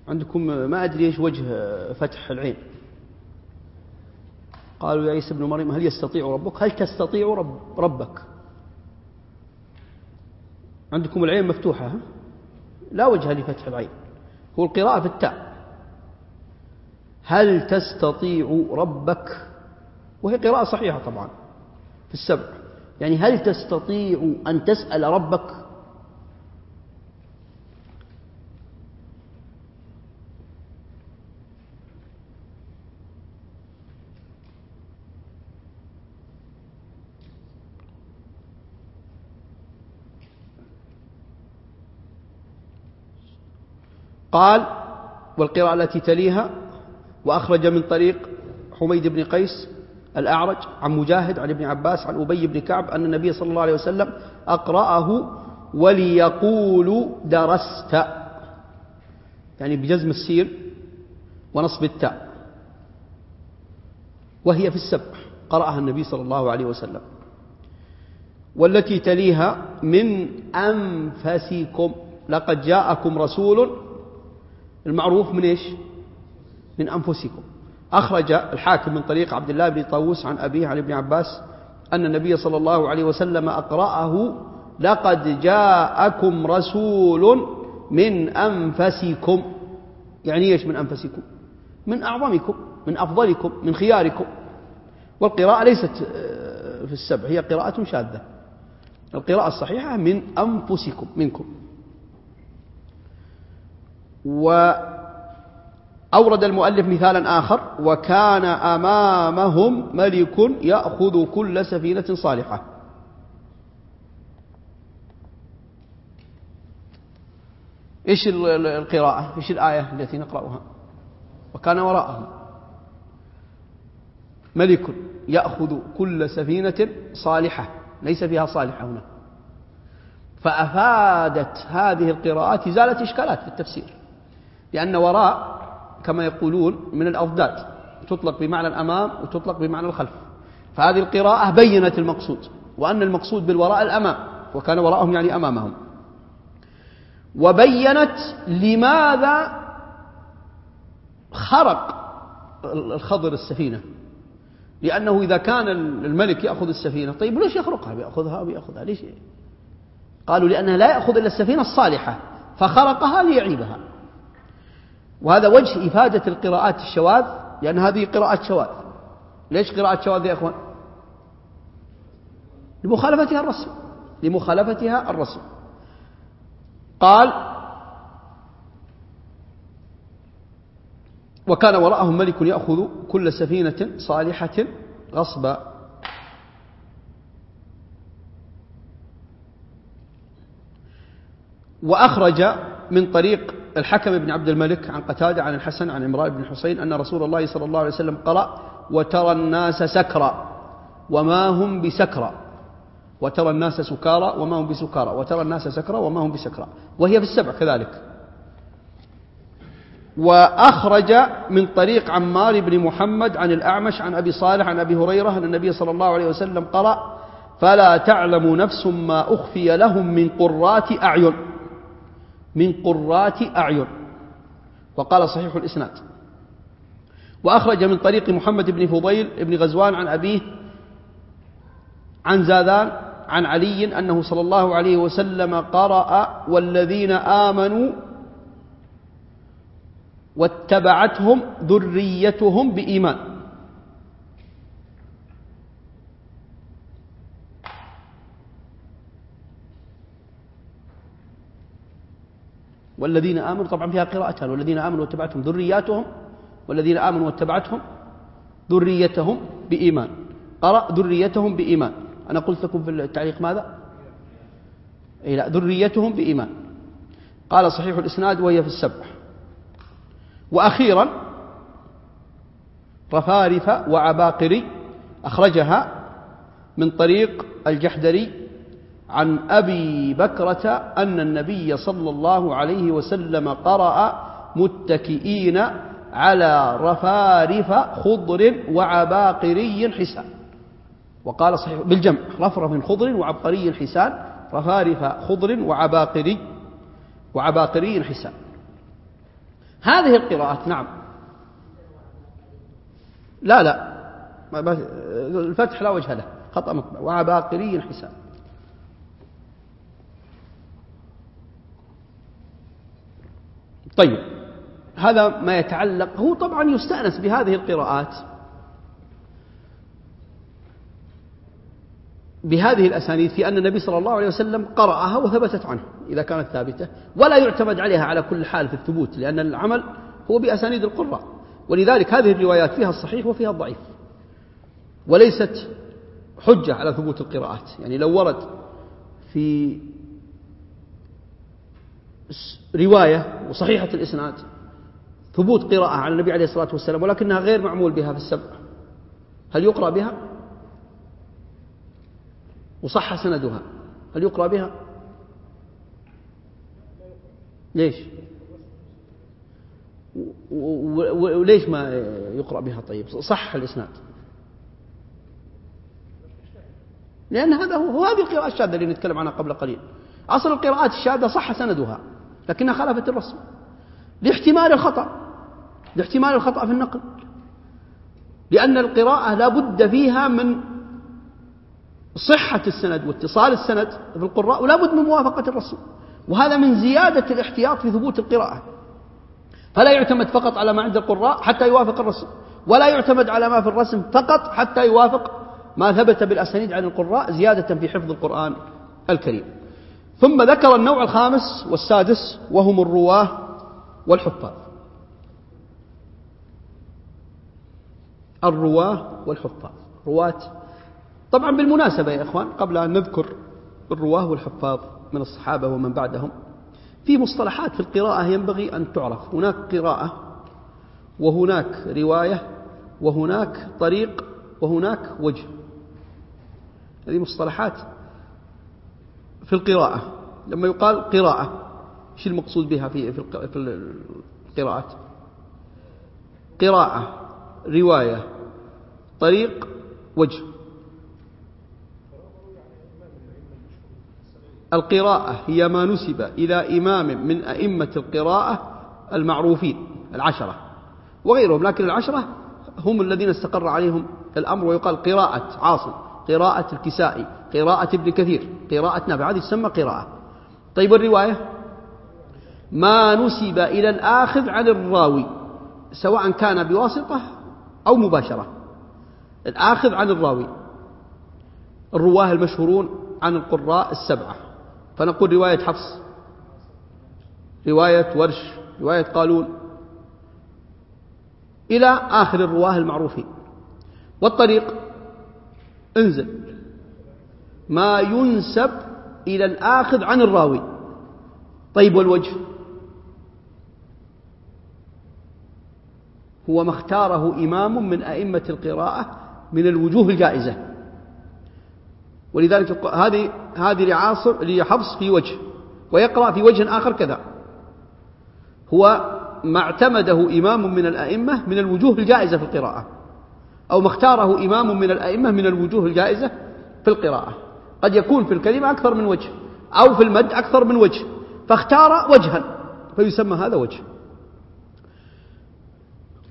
عندكم ما أدري إيش وجه فتح العين. قالوا يا عيسى ابن مريم هل يستطيع ربك؟ هل تستطيع رب ربك؟ عندكم العين مفتوحة لا وجه لفتح العين. هو القراءة في التاء. هل تستطيع ربك؟ وهي قراءة صحيحة طبعا في السبع. يعني هل تستطيع أن تسأل ربك؟ قال والقراءة التي تليها وأخرج من طريق حميد بن قيس الأعرج عن مجاهد عن ابن عباس عن أبي بن كعب أن النبي صلى الله عليه وسلم أقرأه وليقول درست. يعني بجزم السين ونصب التاء. وهي في السبع قرأها النبي صلى الله عليه وسلم. والتي تليها من أنفسكم لقد جاءكم رسول المعروف من إيش؟ من أنفسكم. أخرج الحاكم من طريق عبد الله بن طاووس عن أبيه عن ابن عباس أن النبي صلى الله عليه وسلم أقرأه لقد جاءكم رسول من أنفسكم. يعني إيش من أنفسكم؟ من أعظمكم من أفضلكم من خياركم. والقراءة ليست آه، في السبع هي قراءة شاذة. القراءة الصحيحة من أنفسكم منكم. و أورد المؤلف مثالا آخر وكان أمامهم ملك يأخذ كل سفينة صالحة. إيش القراءة؟ إيش الآية التي نقرأها؟ وكان وراءهم ملك يأخذ كل سفينة صالحة ليس فيها صالحة هنا. فأفادت هذه القراءات إزالة إشكالات في التفسير. لأن وراء كما يقولون من الأضداد تطلق بمعنى الأمام وتطلق بمعنى الخلف. فهذه القراءة بينت المقصود وأن المقصود بالوراء الأمام وكان وراءهم يعني أمامهم. وبينت لماذا خرق الخضر السفينة؟ لأنه إذا كان الملك يأخذ السفينة طيب ليش يخرقها؟ بيأخذها بيأخذها ليش؟ قالوا لأنه لا يأخذ إلا السفينة الصالحة فخرقها ليعيبها. وهذا وجه إفادة القراءات الشواذ لأن هذه قراءات شواذ. ليش قراءة شواذ يا أخوان؟ لمخالفتها الرسم. لمخالفتها الرسم. قال وكان وراءهم ملك يأخذ كل سفينة صالحة غصبا. وأخرج من طريق الحكم بن عبد الملك عن قتادة عن الحسن عن عمران بن حسين أن رسول الله صلى الله عليه وسلم قرأ وترى الناس سكرى وما هم بسكرى وترى الناس سكارى وما هم بسكارى. وترى الناس سكرى وما هم بسكرى. وهي في السبع كذلك. وأخرج من طريق عمار بن محمد عن الأعمش عن أبي صالح عن أبي هريرة أن النبي صلى الله عليه وسلم قرأ فلا تعلم نفس ما أخفي لهم من قرات أعين. من قرات أعين. وقال صحيح الإسناد. وأخرج من طريق محمد بن فضيل بن غزوان عن أبيه عن زادان عن علي أنه صلى الله عليه وسلم قرأ والذين آمنوا واتبعتهم ذريتهم بإيمان. والذين آمنوا طبعا فيها قراءتان والذين آمنوا واتبعتهم ذرياتهم والذين آمنوا واتبعتهم ذريتهم بإيمان. قرأ ذريتهم بإيمان. أنا قلت لكم في التعليق ماذا؟ إيه لا ذريتهم بإيمان. قال صحيح الإسناد وهي في السبع. وأخيرا رفارف وعباقري أخرجها من طريق الجحدري عن أبي بكرة أن النبي صلى الله عليه وسلم قرأ متكئين على رفارف خضر وعباقري حسان. وقال صحيح بالجمع رفرف خضر وعبقري حسان رفارف خضر وعباقري وعباقري حسان. هذه القراءات نعم. لا لا. الفتح لا وجه له خطأ مطبع وعباقري حسان. طيب هذا ما يتعلق هو طبعا يستأنس بهذه القراءات بهذه الأسانيد في أن النبي صلى الله عليه وسلم قرأها وثبتت عنه إذا كانت ثابتة ولا يعتمد عليها على كل حال في الثبوت لأن العمل هو بأسانيد القراء ولذلك هذه الروايات فيها الصحيح وفيها الضعيف وليست حجة على ثبوت القراءات يعني لو ورد في رواية وصحيحة الإسناد ثبوت قراءة على النبي عليه الصلاة والسلام ولكنها غير معمول بها في السبع. هل يقرأ بها؟ وصح سندها. هل يقرأ بها؟ ليش؟ وليش ما يقرأ بها؟ طيب صح الإسناد. لأن هذا هو هذه القراءة الشاذة اللي نتكلم عنها قبل قليل. أصل القراءات الشاذة صح سندها. لكنها خالفت الرسم لاحتمال الخطأ لاحتمال الخطأ في النقل. لأن القراءة لا بد فيها من صحة السند واتصال السند في القراء ولا بد من موافقة الرسم وهذا من زيادة الاحتياط في ثبوت القراءة. فلا يعتمد فقط على ما عند القراء حتى يوافق الرسم ولا يعتمد على ما في الرسم فقط حتى يوافق ما ثبت بالأسانيد عن القراء زيادة في حفظ القرآن الكريم. ثم ذكر النوع الخامس والسادس وهم الرواة والحفاظ. الرواة والحفاظ. رواة. طبعا بالمناسبة يا إخوان قبل أن نذكر الرواة والحفاظ من الصحابة ومن بعدهم في مصطلحات في القراءة ينبغي أن تعرف. هناك قراءة وهناك رواية وهناك طريق وهناك وجه. هذه مصطلحات في القراءة. لما يقال قراءة إيش المقصود بها في في القراءات؟ قراءة رواية طريق وجه. القراءة هي ما نسب إلى إمام من أئمة القراءة المعروفين العشرة. وغيرهم لكن العشرة هم الذين استقر عليهم الأمر ويقال قراءة عاصم قراءة الكسائي قراءة ابن كثير. قراءة نافع هذه تسمى قراءة. طيب الرواية ما نسب إلى الآخذ عن الراوي سواء كان بواسطة أو مباشرة. الآخذ عن الراوي. الرواة المشهورون عن القراء السبعة. فنقول رواية حفص رواية ورش رواية قالون. إلى آخر الرواة المعروفين. والطريق؟ انزل. ما ينسب إلى الآخذ عن الراوي. طيب والوجه؟ هو ما اختاره إمام من أئمة القراءة من الوجوه الجائزة. ولذلك هذه هذه لعاصم لحفص في وجه ويقرأ في وجه آخر كذا. هو ما اعتمده إمام من الأئمة من الوجوه الجائزة في القراءة أو ما اختاره إمام من الأئمة من الوجوه الجائزة في القراءة. قد يكون في الكلمة أكثر من وجه أو في المد أكثر من وجه فاختار وجها فيسمى هذا وجه.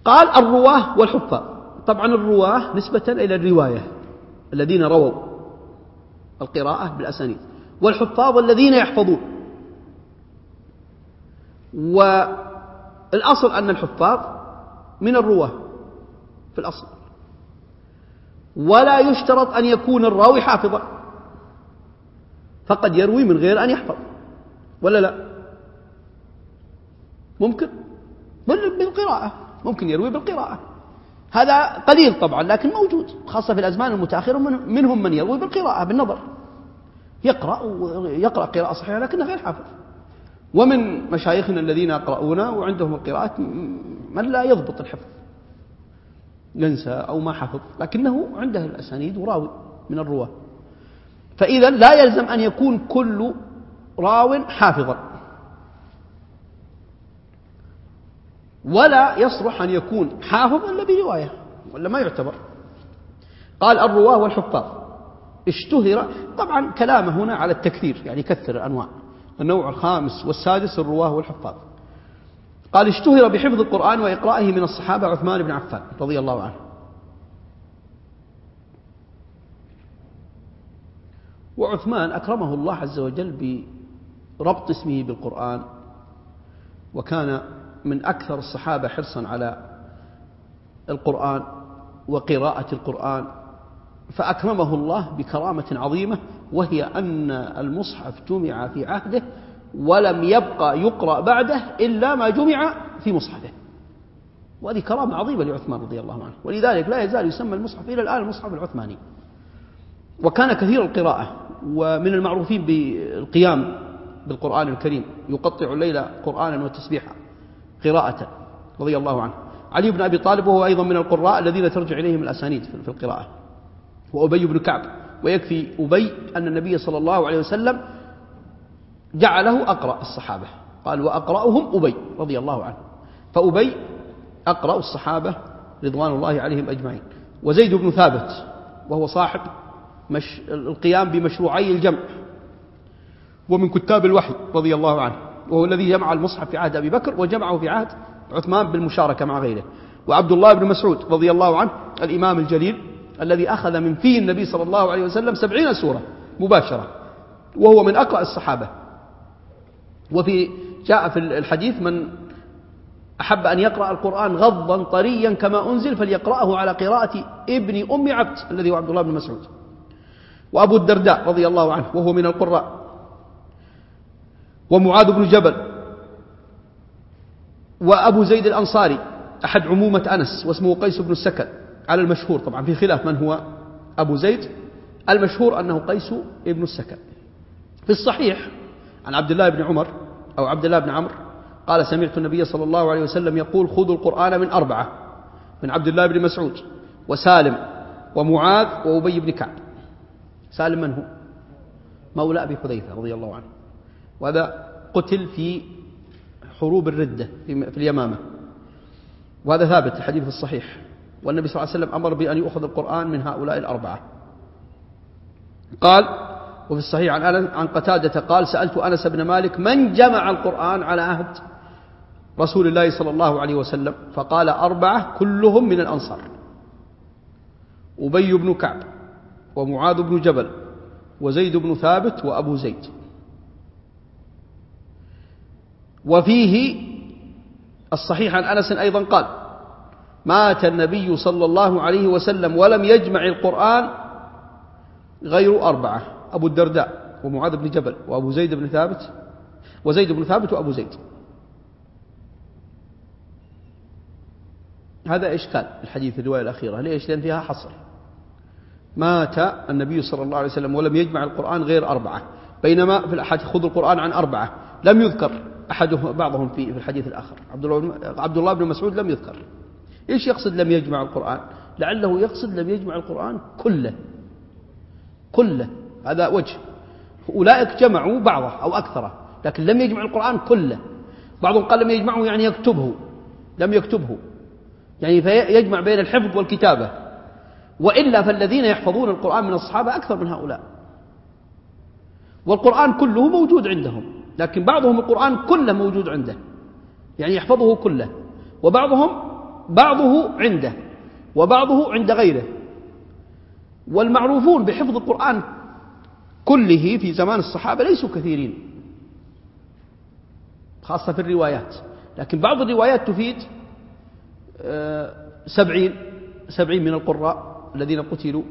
قال الرواة والحفاظ طبعا الرواة نسبة إلى الرواية الذين رووا القراءة بالأسانيد. والحفاظ الذين يحفظون. والأصل أن الحفاظ من الرواة في الأصل. ولا يشترط أن يكون الراوي حافظا. فقد يروي من غير أن يحفظ. ولا لا؟ ممكن. بالقراءة. ممكن يروي بالقراءة. هذا قليل طبعا لكن موجود خاصة في الأزمان المتأخرة منهم من يروي بالقراءة بالنظر. يقرأ يقرأ قراءة صحيحة لكنه غير حافظ. ومن مشايخنا الذين يقرؤون وعندهم القراءات من لا يضبط الحفظ. ينسى أو ما حفظ لكنه عنده الأسانيد وراوي من الرواة. فإذا لا يلزم أن يكون كل راو حافظا. ولا يصلح أن يكون حافظ إلا برواية ولا ما يعتبر. قال الرواة والحفاظ. اشتهر طبعا كلامه هنا على التكثير يعني كثر الأنواع. النوع الخامس والسادس الرواة والحفاظ. قال اشتهر بحفظ القرآن وإقرائه من الصحابة عثمان بن عفان رضي الله عنه. وعثمان أكرمه الله عز وجل بربط اسمه بالقرآن وكان من أكثر الصحابة حرصا على القرآن وقراءة القرآن فأكرمه الله بكرامة عظيمة وهي أن المصحف جمع في عهده ولم يبقى يقرأ بعده إلا ما جمع في مصحفه. وهذه كرامة عظيمة لعثمان رضي الله عنه ولذلك لا يزال يسمى المصحف إلى الآن المصحف العثماني. وكان كثير القراءة ومن المعروفين بالقيام بالقرآن الكريم يقطع الليل قرآنا وتسبيحا قراءة رضي الله عنه. علي بن أبي طالب وهو أيضا من القراء الذين ترجع إليهم الأسانيد في القراءة. وأبي بن كعب ويكفي أبي أن النبي صلى الله عليه وسلم جعله أقرأ الصحابة. قال وأقرأهم أبي رضي الله عنه. فأبي أقرأ الصحابة رضوان الله عليهم أجمعين. وزيد بن ثابت وهو صاحب مش القيام بمشروعي الجمع ومن كتاب الوحي رضي الله عنه وهو الذي جمع المصحف في عهد أبي بكر وجمعه في عهد عثمان بالمشاركة مع غيره. وعبد الله بن مسعود رضي الله عنه الإمام الجليل الذي أخذ من فيه النبي صلى الله عليه وسلم سبعين سورة مباشرة وهو من أقرأ الصحابة. وفي جاء في الحديث من أحب أن يقرأ القرآن غضا طريا كما أنزل فليقرأه على قراءة ابن أم عبد الذي هو عبد الله بن مسعود. وأبو الدرداء رضي الله عنه وهو من القراء. ومعاذ بن جبل وأبو زيد الأنصاري أحد عمومة أنس واسمه قيس بن السكن على المشهور طبعا في خلاف من هو أبو زيد. المشهور أنه قيس بن السكن في الصحيح عن عبد الله بن عمر أو عبد الله بن عمرو قال سمعت النبي صلى الله عليه وسلم يقول خذوا القرآن من أربعة من عبد الله بن مسعود وسالم ومعاذ وأبي بن كعب. سالم من هو؟ مولى أبي حذيفة رضي الله عنه. وهذا قتل في حروب الردة في اليمامة. وهذا ثابت الحديث في الصحيح. والنبي صلى الله عليه وسلم أمر بأن يؤخذ القرآن من هؤلاء الأربعة. قال وفي الصحيح عن عن قتادة قال سألت أنس بن مالك من جمع القرآن على عهد رسول الله صلى الله عليه وسلم؟ فقال أربعة كلهم من الأنصار. أبي بن كعب. ومعاذ بن جبل وزيد بن ثابت وأبو زيد. وفيه الصحيح عن أنس أيضا قال مات النبي صلى الله عليه وسلم ولم يجمع القرآن غير أربعة أبو الدرداء ومعاذ بن جبل وأبو زيد بن ثابت وزيد بن ثابت وأبو زيد. هذا إشكال الحديث الرواية الأخيرة ليش؟ لأن فيها حصر. مات النبي صلى الله عليه وسلم ولم يجمع القرآن غير أربعة. بينما في الأحاديث خذ القرآن عن أربعة. لم يذكر أحدهم بعضهم في الحديث الآخر. عبد الله بن مسعود لم يذكر. إيش يقصد لم يجمع القرآن؟ لعله يقصد لم يجمع القرآن كله. كله. هذا وجه. أولئك جمعوا بعضه أو أكثره لكن لم يجمع القرآن كله. بعضهم قال لم يجمعه يعني يكتبه. لم يكتبه. يعني فيجمع بين الحفظ والكتابة. وإلا فالذين يحفظون القرآن من الصحابة أكثر من هؤلاء. والقرآن كله موجود عندهم لكن بعضهم القرآن كله موجود عنده يعني يحفظه كله وبعضهم بعضه عنده وبعضه عند غيره. والمعروفون بحفظ القرآن كله في زمان الصحابة ليسوا كثيرين خاصة في الروايات. لكن بعض الروايات تفيد آه، سبعين سبعين من القراء. الذين قتلوا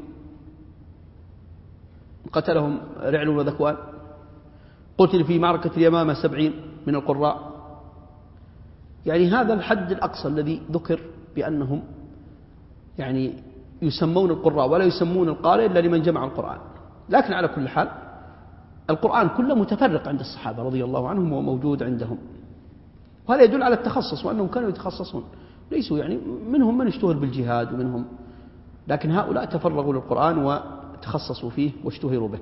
قتلهم رعل وذكوان قتل في معركة اليمامة سبعين من القراء. يعني هذا الحد الأقصى الذي ذكر بأنهم يعني يسمون القراء ولا يسمون القارئ إلا لمن جمع القرآن. لكن على كل حال القرآن كله متفرق عند الصحابة رضي الله عنهم وموجود عندهم. وهذا يدل على التخصص وأنهم كانوا يتخصصون. ليسوا يعني منهم من اشتهر بالجهاد ومنهم لكن هؤلاء تفرغوا للقرآن وتخصصوا فيه واشتهروا به.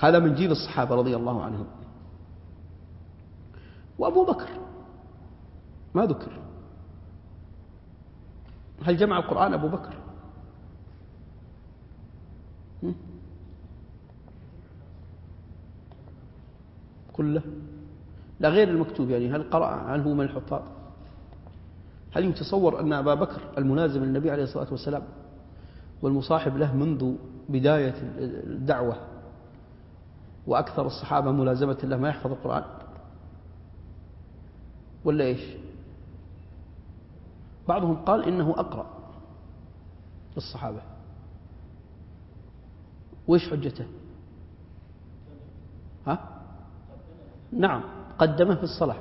هذا من جيل الصحابة رضي الله عنهم. وأبو بكر ما ذكر. هل جمع القرآن أبو بكر؟ كله. لا غير المكتوب يعني. هل قرأ؟ هل هو من الحفاظ؟ هل يتصور أن أبا بكر الملازم للنبي عليه الصلاة والسلام والمصاحب له منذ بداية الدعوة وأكثر الصحابة ملازمة له ما يحفظ القرآن. ولا إيش؟ بعضهم قال إنه أقرأ للصحابة. وإيش حجته؟ ها؟ نعم قدمه في الصلاة.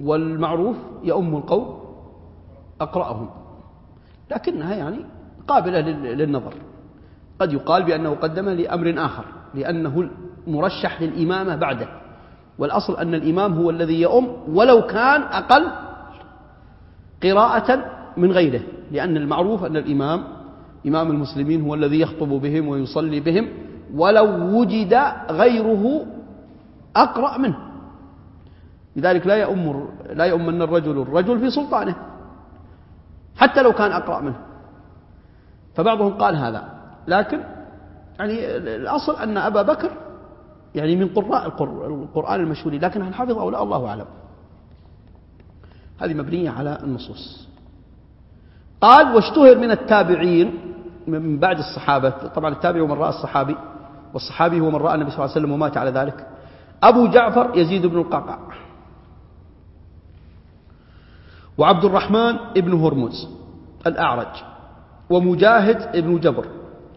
والمعروف يؤم القوم أقرأهم. لكنها يعني قابلة للنظر. قد يقال بأنه قدم لأمر آخر لأنه المرشح للإمامة بعده. والأصل أن الإمام هو الذي يؤم ولو كان أقل قراءة من غيره. لأن المعروف أن الإمام إمام المسلمين هو الذي يخطب بهم ويصلي بهم ولو وجد غيره أقرأ منه. لذلك لا يؤم لا يؤمن الرجل الرجل في سلطانه. حتى لو كان أقرأ منه. فبعضهم قال هذا. لكن يعني الأصل أن أبا بكر يعني من قراء القرآن المشهورين لكن هل حفظ أو لا؟ الله أعلم. هذه مبنية على النصوص. قال واشتهر من التابعين من بعد الصحابة. طبعا التابع هو من رأى الصحابي والصحابي هو من رأى النبي صلى الله عليه وسلم ومات على ذلك. أبو جعفر يزيد بن القعقاع. وعبد الرحمن ابن هرمز الأعرج. ومجاهد ابن جبر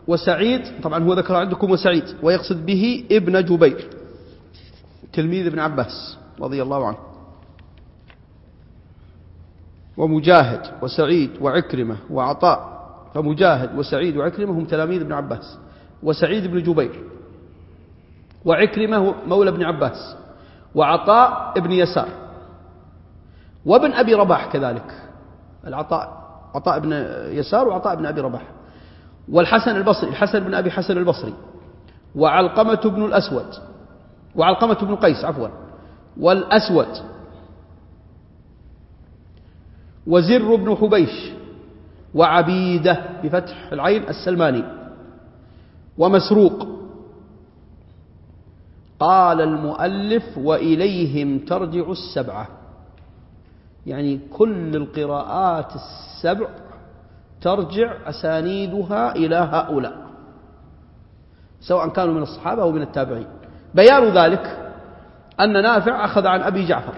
وسعيد طبعا هو ذكر عندكم وسعيد ويقصد به ابن جبير. تلميذ ابن عباس رضي الله عنه. ومجاهد وسعيد وعكرمة وعطاء فمجاهد وسعيد وعكرمة هم تلاميذ ابن عباس. وسعيد بن جبير وعكرمة مولى ابن عباس. وعطاء ابن يسار. وابن أبي رباح كذلك العطاء. عطاء بن يسار وعطاء بن أبي رباح. والحسن البصري الحسن بن أبي حسن البصري وعلقمة بن الأسود وعلقمة بن قيس عفوا والأسود وزر بن حبيش وعبيدة بفتح العين السلماني ومسروق. قال المؤلف وإليهم ترجع السبعة. يعني كل القراءات السبع ترجع أسانيدها إلى هؤلاء سواء كانوا من الصحابة أو من التابعين. بيان ذلك أن نافع أخذ عن أبي جعفر.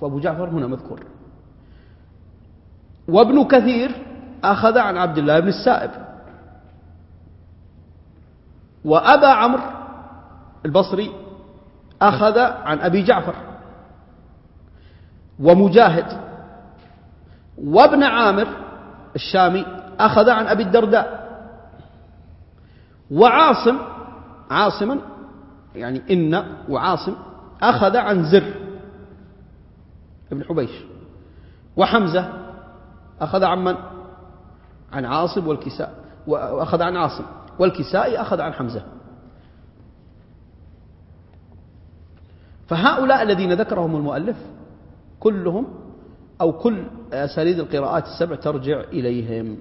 وأبو جعفر هنا مذكور. وابن كثير أخذ عن عبد الله بن السائب. وأبا عمرو البصري أخذ عن أبي جعفر. ومجاهد. وابن عامر الشامي أخذ عن أبي الدرداء. وعاصم عاصما يعني إن وعاصم أخذ عن زر ابن حبيش. وحمزة أخذ عن من؟ عن عاصم والكساء. وأخذ عن عاصم. والكسائي أخذ عن حمزة. فهؤلاء الذين ذكرهم المؤلف كلهم أو كل أساليب القراءات السبع ترجع إليهم.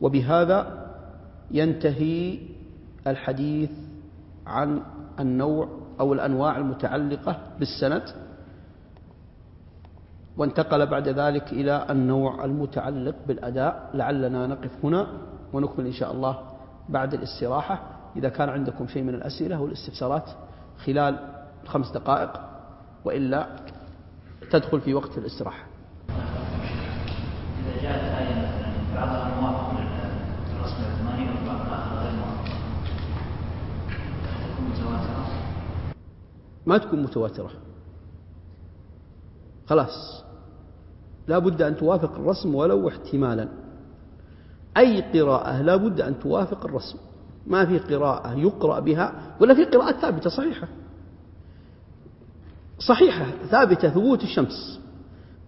وبهذا ينتهي الحديث عن النوع أو الأنواع المتعلقة بالسند وانتقل بعد ذلك إلى النوع المتعلق بالأداء. لعلنا نقف هنا ونكمل إن شاء الله بعد الاستراحة. إذا كان عندكم شيء من الأسئلة والاستفسارات خلال خمس دقائق وإلا تدخل في وقت الاستراحة. إذا جاءت آية مثلا بعضها موافق للرسم العثماني وبعضها غير موافق. تكون متواترة؟ ما تكون متواترة. خلاص. لا بد أن توافق الرسم ولو احتمالا. أي قراءة؟ لا بد أن توافق الرسم. ما في قراءة يقرأ بها ولا في قراءة ثابتة صحيحة. صحيحة ثابتة ثبوت الشمس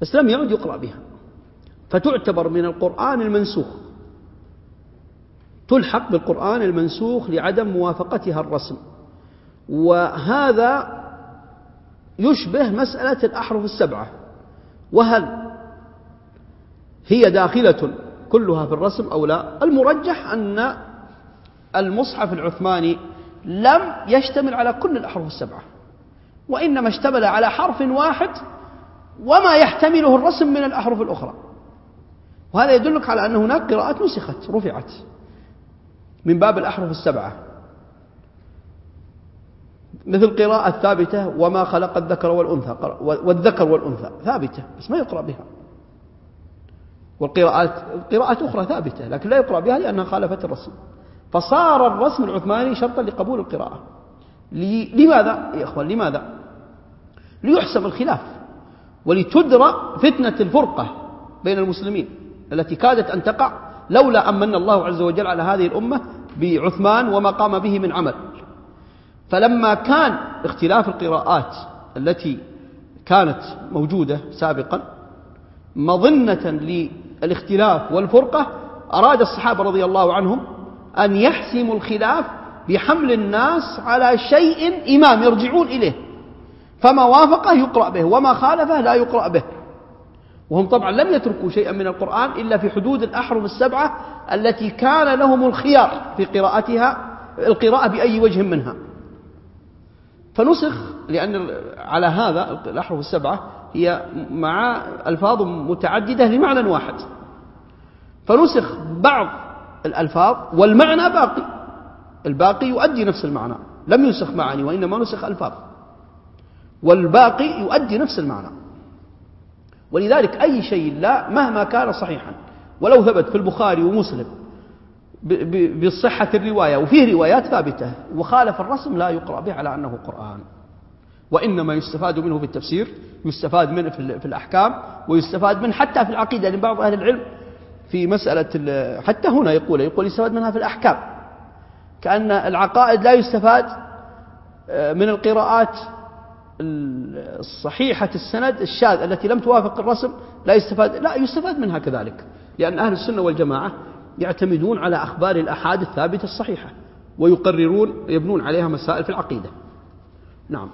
بس لم يعد يقرأ بها. فتعتبر من القرآن المنسوخ. تلحق بالقرآن المنسوخ لعدم موافقتها الرسم. وهذا يشبه مسألة الأحرف السبعة. وهل هي داخلة كلها في الرسم أو لا؟ المرجح أن المصحف العثماني لم يشتمل على كل الأحرف السبعة. وإنما اشتمل على حرف واحد وما يحتمله الرسم من الأحرف الأخرى. وهذا يدلك على أن هناك قراءات نسخت رفعت من باب الأحرف السبعة. مثل قراءة ثابتة وما خلق الذكر والأنثى والذكر والأنثى ثابتة بس ما يقرأ بها. والقراءات قراءات أخرى ثابتة لكن لا يقرأ بها لأنها خالفت الرسم. فصار الرسم العثماني شرطا لقبول القراءة. لماذا؟ يا إخوان لماذا؟ ليحسم الخلاف ولتدرى فتنة الفرقة بين المسلمين التي كادت أن تقع لولا أمن الله عز وجل على هذه الأمة بعثمان وما قام به من عمل. فلما كان اختلاف القراءات التي كانت موجودة سابقا مظنة للاختلاف والفرقة أراد الصحابة رضي الله عنهم أن يحسموا الخلاف بحمل الناس على شيء إمام يرجعون إليه. فما وافقه يقرأ به وما خالفه لا يقرأ به. وهم طبعا لم يتركوا شيئا من القرآن إلا في حدود الأحرف السبعة التي كان لهم الخيار في قراءتها القراءة بأي وجه منها. فنسخ لأن على هذا الأحرف السبعة هي مع ألفاظ متعددة لمعنى واحد. فنسخ بعض الألفاظ والمعنى باقي الباقي يؤدي نفس المعنى لم ينسخ معاني وإنما نسخ ألفاظ. والباقي يؤدي نفس المعنى. ولذلك أي شيء لا مهما كان صحيحا ولو ثبت في البخاري ومسلم بصحة الرواية وفيه روايات ثابتة وخالف الرسم لا يقرأ به على أنه قرآن. وإنما يستفاد منه في التفسير يستفاد منه في الأحكام ويستفاد منه حتى في العقيدة لأن بعض أهل العلم. في مسألة حتى هنا يقول يقول يستفاد منها في الأحكام. كأن العقائد لا يستفاد آه، من القراءات الصحيحة السند الشاذ التي لم توافق الرسم لا يستفاد لا يستفاد منها كذلك لأن أهل السنة والجماعة يعتمدون على أخبار الأحاد الثابتة الصحيحة ويقررون يبنون عليها مسائل في العقيدة. نعم.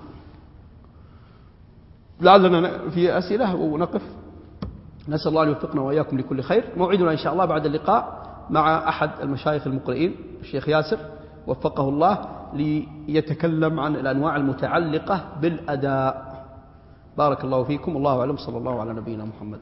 لعلنا في أسئلة ونقف. نسأل الله أن يوفقنا وإياكم لكل خير. موعدنا إن شاء الله بعد اللقاء مع أحد المشايخ المقرئين الشيخ ياسر. وفقه الله ليتكلم عن الأنواع المتعلقة بالأداء. بارك الله فيكم. الله أعلم. صلى الله على نبينا محمد.